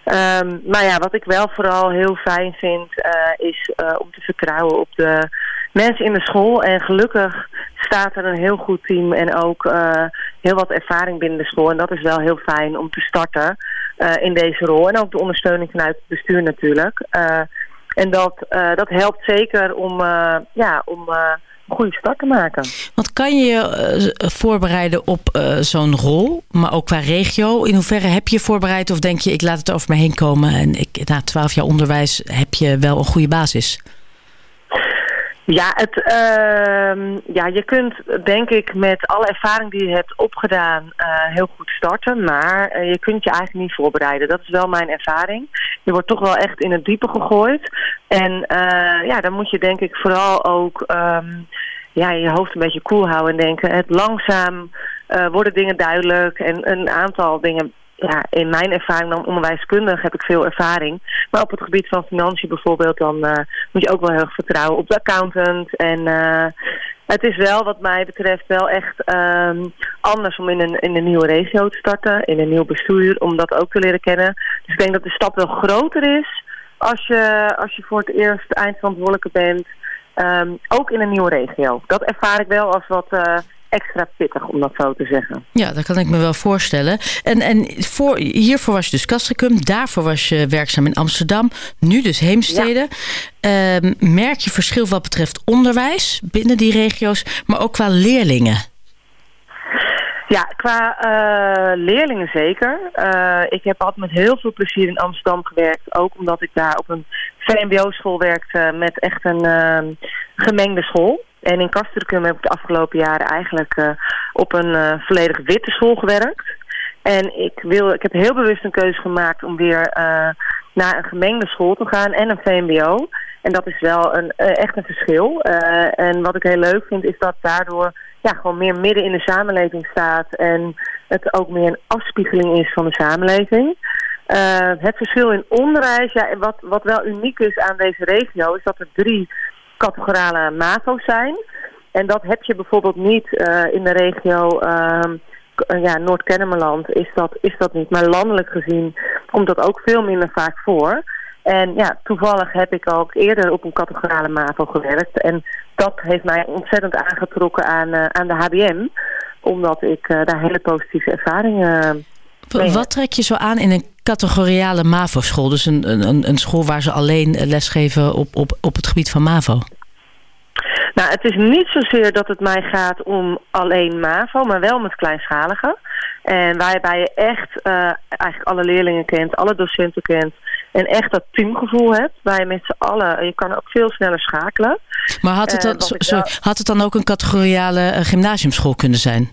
Um, maar ja, wat ik wel vooral heel fijn vind, is om te vertrouwen op de mensen in de school. En gelukkig staat er een heel goed team en ook heel wat ervaring binnen de school. En dat is wel heel fijn om te starten in deze rol. En ook de ondersteuning vanuit het bestuur natuurlijk. Uh, en dat, dat helpt zeker om, ja, om een goede start te maken. Want kan je je voorbereiden op zo'n rol, maar ook qua regio? In hoeverre heb je voorbereid of denk je ik laat het over me heen komen... en ik, na twaalf jaar onderwijs heb je wel een goede basis? Ja, het, uh, ja, je kunt denk ik met alle ervaring die je hebt opgedaan uh, heel goed starten. Maar uh, je kunt je eigenlijk niet voorbereiden. Dat is wel mijn ervaring. Je wordt toch wel echt in het diepe gegooid. En uh, ja, dan moet je denk ik vooral ook um, ja, je hoofd een beetje koel houden en denken. Het langzaam worden dingen duidelijk en een aantal dingen ja, in mijn ervaring dan onderwijskundig heb ik veel ervaring. Maar op het gebied van financiën bijvoorbeeld, dan uh, moet je ook wel heel erg vertrouwen op de accountant. En uh, het is wel wat mij betreft wel echt um, anders om in een, in een nieuwe regio te starten. In een nieuw bestuur, om dat ook te leren kennen. Dus ik denk dat de stap wel groter is als je, als je voor het eerst eindverantwoordelijke bent. Um, ook in een nieuwe regio. Dat ervaar ik wel als wat... Uh, extra pittig, om dat zo te zeggen. Ja, dat kan ik me wel voorstellen. En, en voor, hiervoor was je dus Castricum, daarvoor was je werkzaam in Amsterdam, nu dus Heemstede. Ja. Uh, merk je verschil wat betreft onderwijs binnen die regio's, maar ook qua leerlingen? Ja, qua uh, leerlingen zeker. Uh, ik heb altijd met heel veel plezier in Amsterdam gewerkt. Ook omdat ik daar op een VMBO-school werkte met echt een uh, gemengde school. En in Castricum heb ik de afgelopen jaren eigenlijk uh, op een volledig witte school gewerkt. En ik, wil, ik heb heel bewust een keuze gemaakt om weer naar een gemengde school te gaan en een VMBO. En dat is wel een, echt een verschil. en wat ik heel leuk vind is dat daardoor ja, gewoon meer midden in de samenleving staat. En het ook meer een afspiegeling is van de samenleving. het verschil in onderwijs, ja, wat, wat wel uniek is aan deze regio, is dat er drie categorale MAVO's zijn. En dat heb je bijvoorbeeld niet uh, in de regio uh, ja, Noord-Kennemerland is dat, is dat niet. Maar landelijk gezien komt dat ook veel minder vaak voor. En ja, toevallig heb ik ook eerder op een categorale MAVO gewerkt. En dat heeft mij ontzettend aangetrokken aan, eh, aan de HBM. Omdat ik eh, daar hele positieve ervaringen mee heb. Wat trek je zo aan in een categoriale MAVO-school? Dus een, een, een school waar ze alleen lesgeven op, op, op het gebied van MAVO? Nou, het is niet zozeer dat het mij gaat om alleen MAVO, maar wel om het kleinschalige. En waarbij je echt eh, eigenlijk alle leerlingen kent, alle docenten kent. En echt dat teamgevoel hebt, waar je met z'n allen, je kan ook veel sneller schakelen. Maar had het Eh, dan, sorry, had het dan ook een categoriale eh, gymnasiumschool kunnen zijn?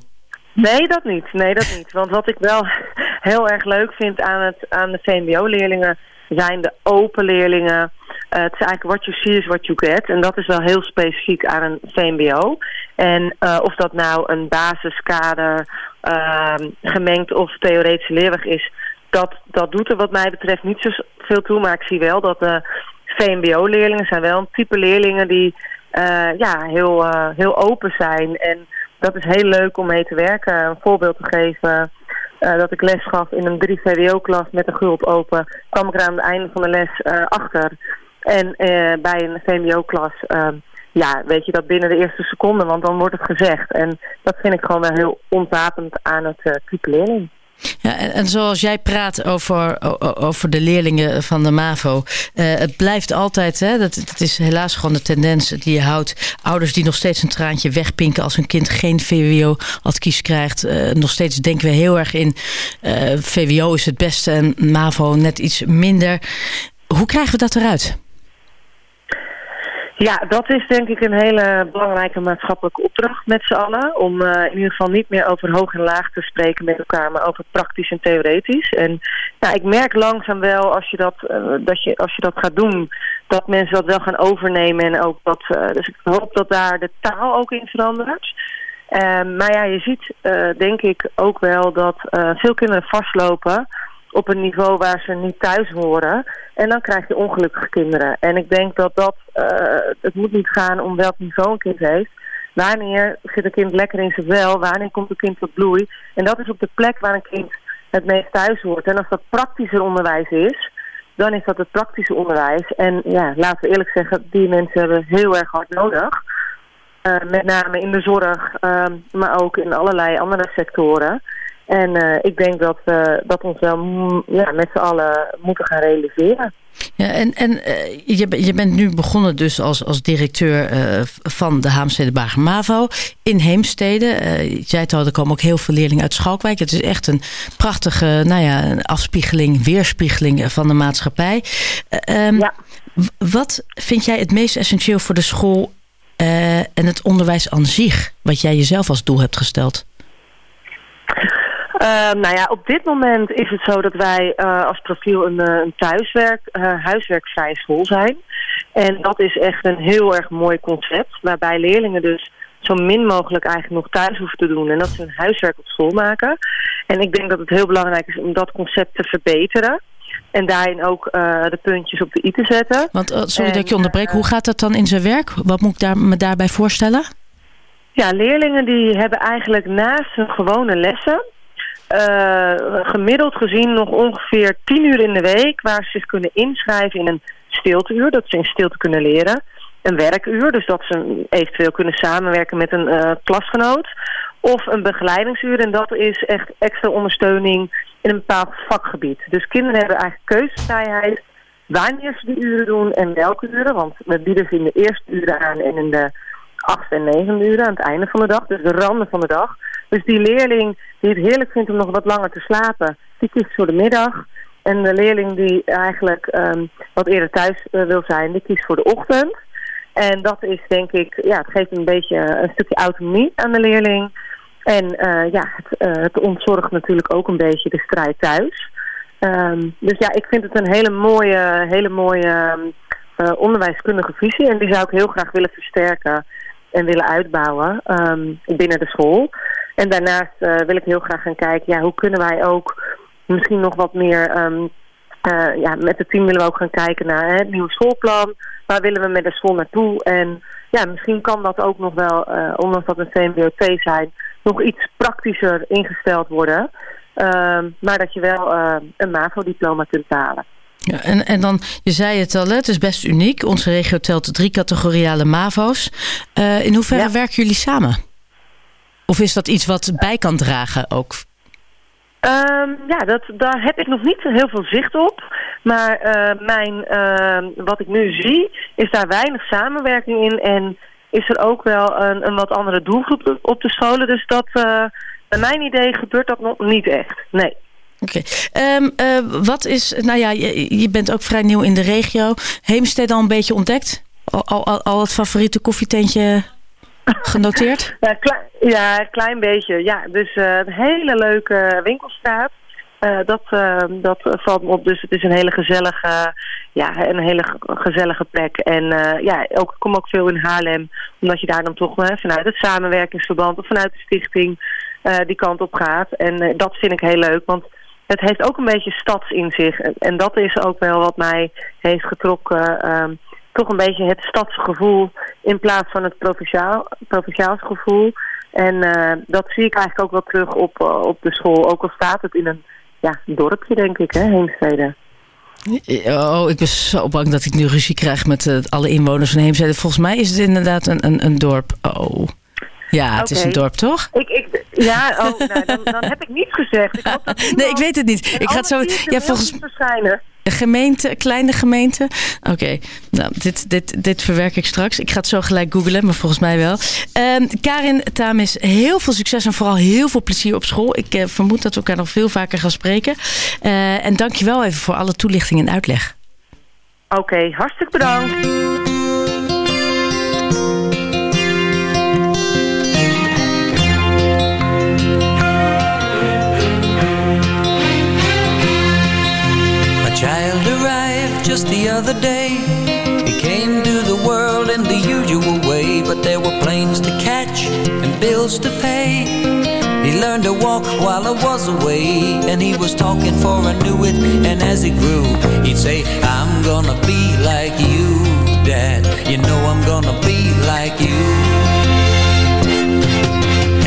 Nee, dat niet. Nee, dat niet. Want wat ik wel heel erg leuk vind aan, het, aan de VMBO-leerlingen zijn de open leerlingen. Eh, het is eigenlijk what you see is what you get. En dat is wel heel specifiek aan een VMBO. En of dat nou een basiskader, ehm, gemengd of theoretische leerweg is, dat, dat doet er wat mij betreft niet zoveel toe. Maar ik zie wel dat de VMBO-leerlingen zijn wel een type leerlingen die eh, ja, heel, eh, heel open zijn. En dat is heel leuk om mee te werken. Een voorbeeld te geven eh, dat ik les gaf in een 3 VWO-klas met een gulp open, kwam ik er aan het einde van de les eh, achter. En eh, bij een VMBO-klas, ehm, ja, weet je dat binnen de eerste seconde, want dan wordt het gezegd. En dat vind ik gewoon wel heel ontwapend aan het eh, type leerling. Ja, en, zoals jij praat over, over de leerlingen van de MAVO. eh, het blijft altijd, hè, dat, dat is helaas gewoon de tendens die je houdt. Ouders die nog steeds een traantje wegpinken als hun kind geen VWO-advies krijgt. Eh, nog steeds denken we heel erg in eh, VWO is het beste en MAVO net iets minder. Hoe krijgen we dat eruit? Ja, dat is denk ik een hele belangrijke maatschappelijke opdracht met z'n allen. Om eh, in ieder geval niet meer over hoog en laag te spreken met elkaar, maar over praktisch en theoretisch. En ja, ik merk langzaam wel als je dat, eh, dat, je, als je dat gaat doen, dat mensen dat wel gaan overnemen. En ook dat, eh, dus ik hoop dat daar de taal ook in verandert. Eh, maar ja, je ziet denk ik ook wel dat veel kinderen vastlopen op een niveau waar ze niet thuis horen. En dan krijg je ongelukkige kinderen. En ik denk dat dat, eh, het moet niet gaan om welk niveau een kind heeft. Wanneer zit een kind lekker in zijn wel? Wanneer komt een kind tot bloei? En dat is op de plek waar een kind het meest thuis hoort. En als dat praktischer onderwijs is, dan is dat het praktische onderwijs. En ja, laten we eerlijk zeggen, die mensen hebben heel erg hard nodig. Eh, met name in de zorg, ehm, maar ook in allerlei andere sectoren. En eh, ik denk dat we dat ons wel mm, ja, met z'n allen moeten gaan realiseren. Ja, en en eh, je, je bent nu begonnen dus als, als directeur eh, van de Haamstede Bager MAVO in Heemstede. Je zei het al, er komen ook heel veel leerlingen uit Schalkwijk. Het is echt een prachtige nou ja, een afspiegeling, weerspiegeling van de maatschappij. Eh, ehm, w- Wat vind jij het meest essentieel voor de school en het onderwijs aan zich? Wat jij jezelf als doel hebt gesteld? Ehm, nou ja, op dit moment is het zo dat wij eh, als profiel een, eh, een thuiswerk, eh, huiswerkvrije school zijn. En dat is echt een heel erg mooi concept, waarbij leerlingen dus zo min mogelijk eigenlijk nog thuis hoeven te doen. En dat ze hun huiswerk op school maken. En ik denk dat het heel belangrijk is om dat concept te verbeteren. En daarin ook de puntjes op de i te zetten. Want, sorry En, dat ik je onderbreek, hoe gaat dat dan in zijn werk? Wat moet ik daar, me daarbij voorstellen? Ja, leerlingen die hebben eigenlijk naast hun gewone lessen... eh, gemiddeld gezien nog ongeveer 10 uur in de week... waar ze zich kunnen inschrijven in een stilteuur. Dat ze in stilte kunnen leren. Een werkuur, dus dat ze eventueel kunnen samenwerken met een eh, klasgenoot. Of een begeleidingsuur. En dat is echt extra ondersteuning in een bepaald vakgebied. Dus kinderen hebben eigenlijk keuzevrijheid... wanneer ze die uren doen en welke uren. Want we bieden ze in de eerste uren aan en in de achtste en negende uren aan het einde van de dag. Dus de randen van de dag. Dus die leerling die het heerlijk vindt om nog wat langer te slapen, die kiest voor de middag. En de leerling die eigenlijk ehm, wat eerder thuis eh, wil zijn, die kiest voor de ochtend. En dat is denk ik, ja, het geeft een beetje een stukje autonomie aan de leerling. En eh, ja, het, eh, het ontzorgt natuurlijk ook een beetje de strijd thuis. Ehm, dus ja, ik vind het een hele mooie, hele mooie ehm, eh, onderwijskundige visie. En die zou ik heel graag willen versterken en willen uitbouwen binnen de school. En daarnaast eh, wil ik heel graag gaan kijken, ja, hoe kunnen wij ook misschien nog wat meer... ehm, eh, ja, met het team willen we ook gaan kijken naar hè, het nieuwe schoolplan. Waar willen we met de school naartoe? En ja, misschien kan dat ook nog wel, eh ondanks dat we een VMBO-T zijn, nog iets praktischer ingesteld worden. Ehm, maar dat je wel een MAVO-diploma kunt halen. Ja, en, en dan, je zei het al, het is best uniek. Onze regio telt drie categoriale MAVO's. In hoeverre werken jullie samen? Of is dat iets wat bij kan dragen ook? Ehm, ja, dat, daar heb ik nog niet heel veel zicht op. Maar eh, mijn, ehm, wat ik nu zie, is daar weinig samenwerking in. En is er ook wel een, een wat andere doelgroep op de scholen. Dus dat, uh, naar mijn idee gebeurt dat nog niet echt. Nee. Oké. Ehm, eh, wat is, nou ja, je, je, bent ook vrij nieuw in de regio. Heemstede al een beetje ontdekt? Al, al, al het favoriete koffietentje genoteerd? ja, klein, ja, klein beetje. Ja, dus uh, een hele leuke winkelstraat. Uh, dat, uh, dat valt me op. Dus het is een hele gezellige, ja, een hele gezellige plek. En ja, ook, ik kom ook veel in Haarlem. Omdat je daar dan toch vanuit het samenwerkingsverband of vanuit de stichting die kant op gaat. En dat vind ik heel leuk. Want het heeft ook een beetje stads in zich. En, en dat is ook wel wat mij heeft getrokken. Um, toch een beetje het stadsgevoel in plaats van het provinciaal, provinciaalsgevoel. En uh, dat zie ik eigenlijk ook wel terug op, uh, op de school. Ook al staat het in een ja, dorpje, denk ik, hè, Heemstede. Oh, ik ben zo bang dat ik nu ruzie krijg met uh, alle inwoners van Heemstede. Volgens mij is het inderdaad een, een, een dorp. Oh. Ja, het is een dorp, toch? Ik, ik, ja, oh, nou, dan, dan heb ik niets gezegd. Ik hoop dat nee, ik weet het niet. Ik ga het zo. Ja, volgens verschijnen. Een gemeente, kleine gemeente. Oké, okay. nou, dit, dit, dit verwerk ik straks. Ik ga het zo gelijk googlen, maar volgens mij wel. Uh, Karin Tamis, heel veel succes en vooral heel veel plezier op school. Ik uh, vermoed dat we elkaar nog veel vaker gaan spreken. Uh, en dank je wel even voor alle toelichting en uitleg. Oké, okay, hartstikke bedankt. The day. He came to the world in the usual way, but there were planes to catch and bills to pay. He learned to walk while I was away, and he was talking for I knew it. And as he grew, he'd say, I'm gonna be like you, Dad. You know I'm gonna be like you.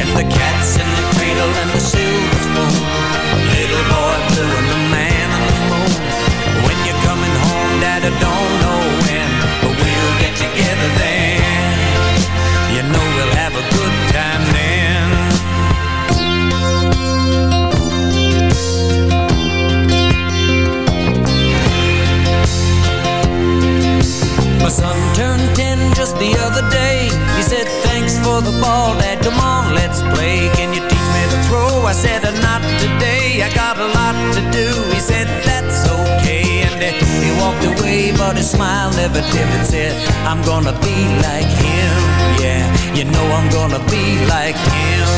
And the cat's in just the other day. He said, thanks for the ball, Dad, come on, let's play. Can you teach me to throw? I said, not today, I got a lot to do. He said, that's okay And he walked away, but his smile never dimmed. Said, I'm gonna be like him. Yeah, you know I'm gonna be like him.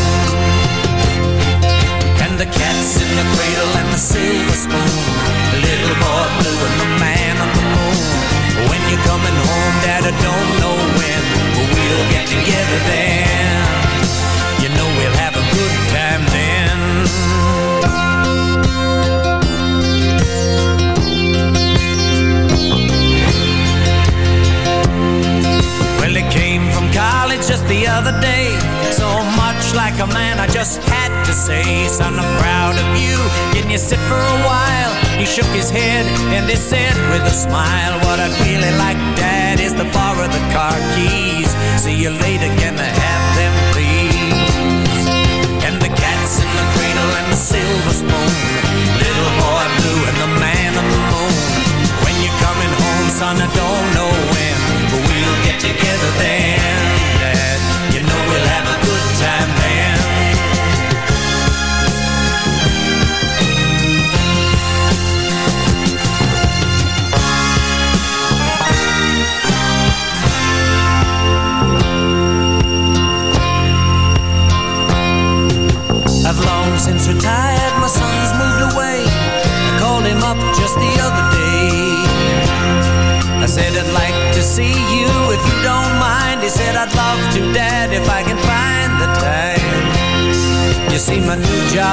And the cat's in the cradle and the silver spoon. Little boy blue and the man you're coming home, Dad, I don't know when, but we'll get together then. You know we'll have a good time then. Well, he came from college just the other day. So much like a man, I just had to say, Son, I'm proud of you. Can you sit for a while? He shook his head and he said with a smile, What I'd really like, Dad, is to borrow the car keys. See you later, can I have them, please? And the cat's in the cradle and the silver spoon. Little boy blue and the man on the moon. When you're coming home, son, I don't know when but we'll get together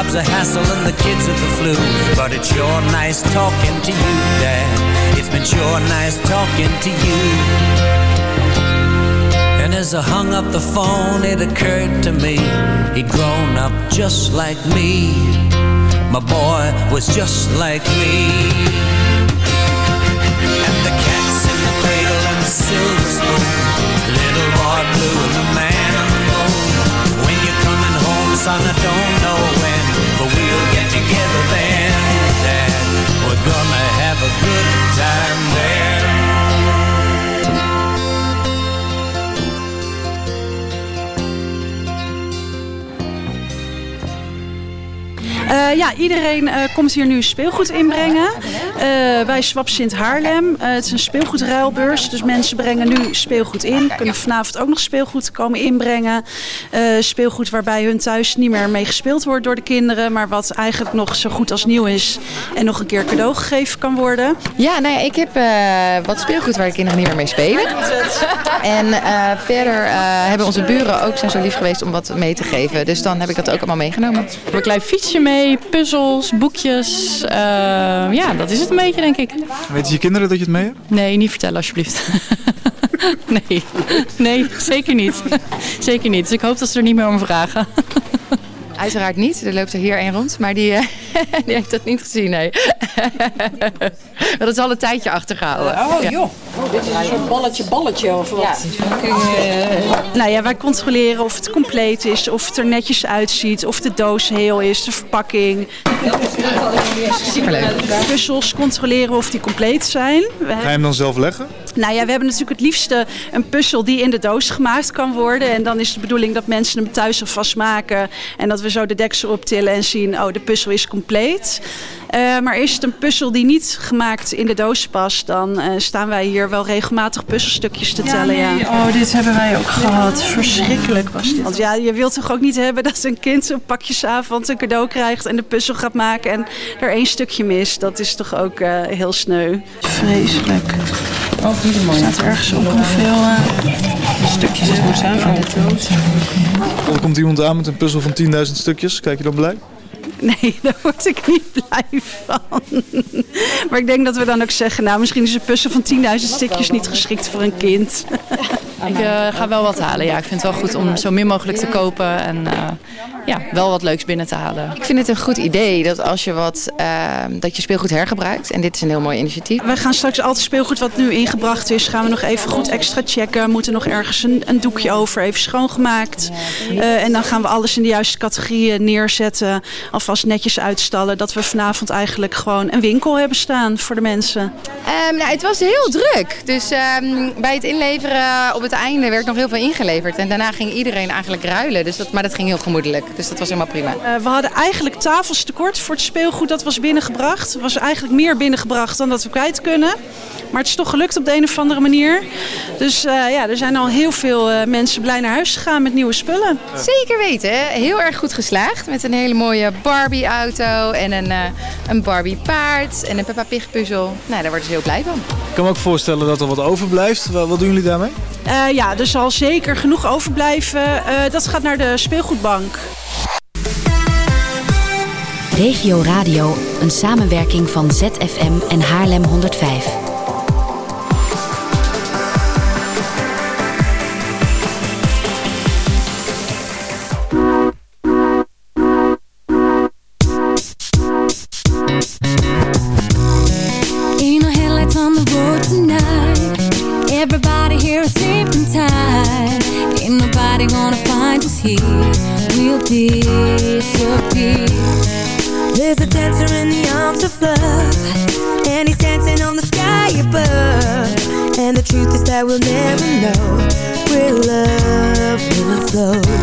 job's a hassle and the kids are the flu. But it's sure nice talking to you, Dad. It's been sure nice talking to you. And as I hung up the phone, it occurred to me he'd grown up just like me. My boy was just like me. And the cats in the cradle and the silver spoon. Little boy blue and the man on the moon. When you're coming home, son, I don't know when we'll get together then, Dad. We're gonna have a good time there. Eh, ja, iedereen eh, komt hier nu speelgoed inbrengen. Eh, bij Swap Sint Haarlem. Eh, het is een speelgoedruilbeurs. Dus mensen brengen nu speelgoed in. Kunnen vanavond ook nog speelgoed komen inbrengen. Eh, speelgoed waarbij hun thuis niet meer mee gespeeld wordt door de kinderen. Maar wat eigenlijk nog zo goed als nieuw is. En nog een keer cadeau gegeven kan worden. Ja, nou ja, ik heb eh, wat speelgoed waar de kinderen niet meer mee spelen. En eh, verder eh, hebben onze buren ook zijn zo lief geweest om wat mee te geven. Dus dan heb ik dat ook allemaal meegenomen. Een klein fietsje mee, puzzels, boekjes. eh, ja, dat is het een beetje, denk ik. Weten je kinderen dat je het mee hebt? Nee, niet vertellen alsjeblieft. nee, nee, zeker niet. zeker niet. Dus ik hoop dat ze er niet meer om vragen. Uiteraard niet. Er loopt er hier één rond, maar die, eh, die heeft dat niet gezien, nee. dat is al een tijdje achtergehouden. Oh, Ja. joh. Dit is een soort balletje balletje of wat? Nou ja, wij controleren of het compleet is, of het er netjes uitziet, of de doos heel is, de verpakking. Superleuk. Puzzels controleren of die compleet zijn. Ga je hem dan zelf leggen? Nou ja, we hebben natuurlijk het liefste een puzzel die in de doos gemaakt kan worden. En dan is de bedoeling dat mensen hem thuis alvast maken. En dat we zo de deksel optillen en zien, oh, de puzzel is compleet. Eh, maar is het een puzzel die niet gemaakt in de doos past, dan eh, staan wij hier wel regelmatig puzzelstukjes te tellen. Ja. nee, oh, dit hebben wij ook gehad. Verschrikkelijk was dit. Want ja, je wilt toch ook niet hebben dat een kind een pakjesavond een cadeau krijgt en de puzzel gaat maken en er één stukje mist. Dat is toch ook eh, heel sneu. Vreselijk. Oh, hier de Staat er ergens op hoeveel uh, stukjes het moet zijn van doos? Er komt iemand aan met een puzzel van 10.000 stukjes. Kijk je dan blij? Nee, daar word ik niet blij van. Maar ik denk dat we dan ook zeggen, nou misschien is een puzzel van 10.000 stukjes niet geschikt voor een kind. Ik eh, ga wel wat halen. Ja, ik vind het wel goed om zo min mogelijk te kopen en eh, ja, wel wat leuks binnen te halen. Ik vind het een goed idee dat als je wat, eh, dat je speelgoed hergebruikt. En dit is een heel mooi initiatief. We gaan straks al het speelgoed wat nu ingebracht is, gaan we nog even goed extra checken. Moet er nog ergens een, een doekje over, even schoongemaakt. Eh, en dan gaan we alles in de juiste categorieën neerzetten. Alvast netjes uitstallen. Dat we vanavond eigenlijk gewoon een winkel hebben staan voor de mensen. Ehm, nou, het was heel druk. Dus ehm, bij het inleveren op het einde werd nog heel veel ingeleverd. En daarna ging iedereen eigenlijk ruilen. Dus dat, maar dat ging heel gemoedelijk. Dus dat was helemaal prima. Eh, we hadden eigenlijk tafels tekort voor het speelgoed dat was binnengebracht. Het was eigenlijk meer binnengebracht dan dat we kwijt kunnen. Maar het is toch gelukt op de een of andere manier. Dus eh, ja, er zijn al heel veel eh, mensen blij naar huis gegaan met nieuwe spullen. Zeker weten. Heel erg goed geslaagd. Met een hele mooie Barbie-auto en een, eh, een Barbie-paard en een Peppa Pig puzzel. Nou, daar worden ze heel blij van. Ik kan me ook voorstellen dat er wat overblijft. Wat wat doen jullie daarmee? Eh, ja, er zal zeker genoeg overblijven. Eh, dat gaat naar de speelgoedbank. Regio Radio, een samenwerking van ZFM en Haarlem 105. We'll disappear. There's a dancer in the arms of love And he's dancing on the sky above And the truth is that we'll never know Where love will flow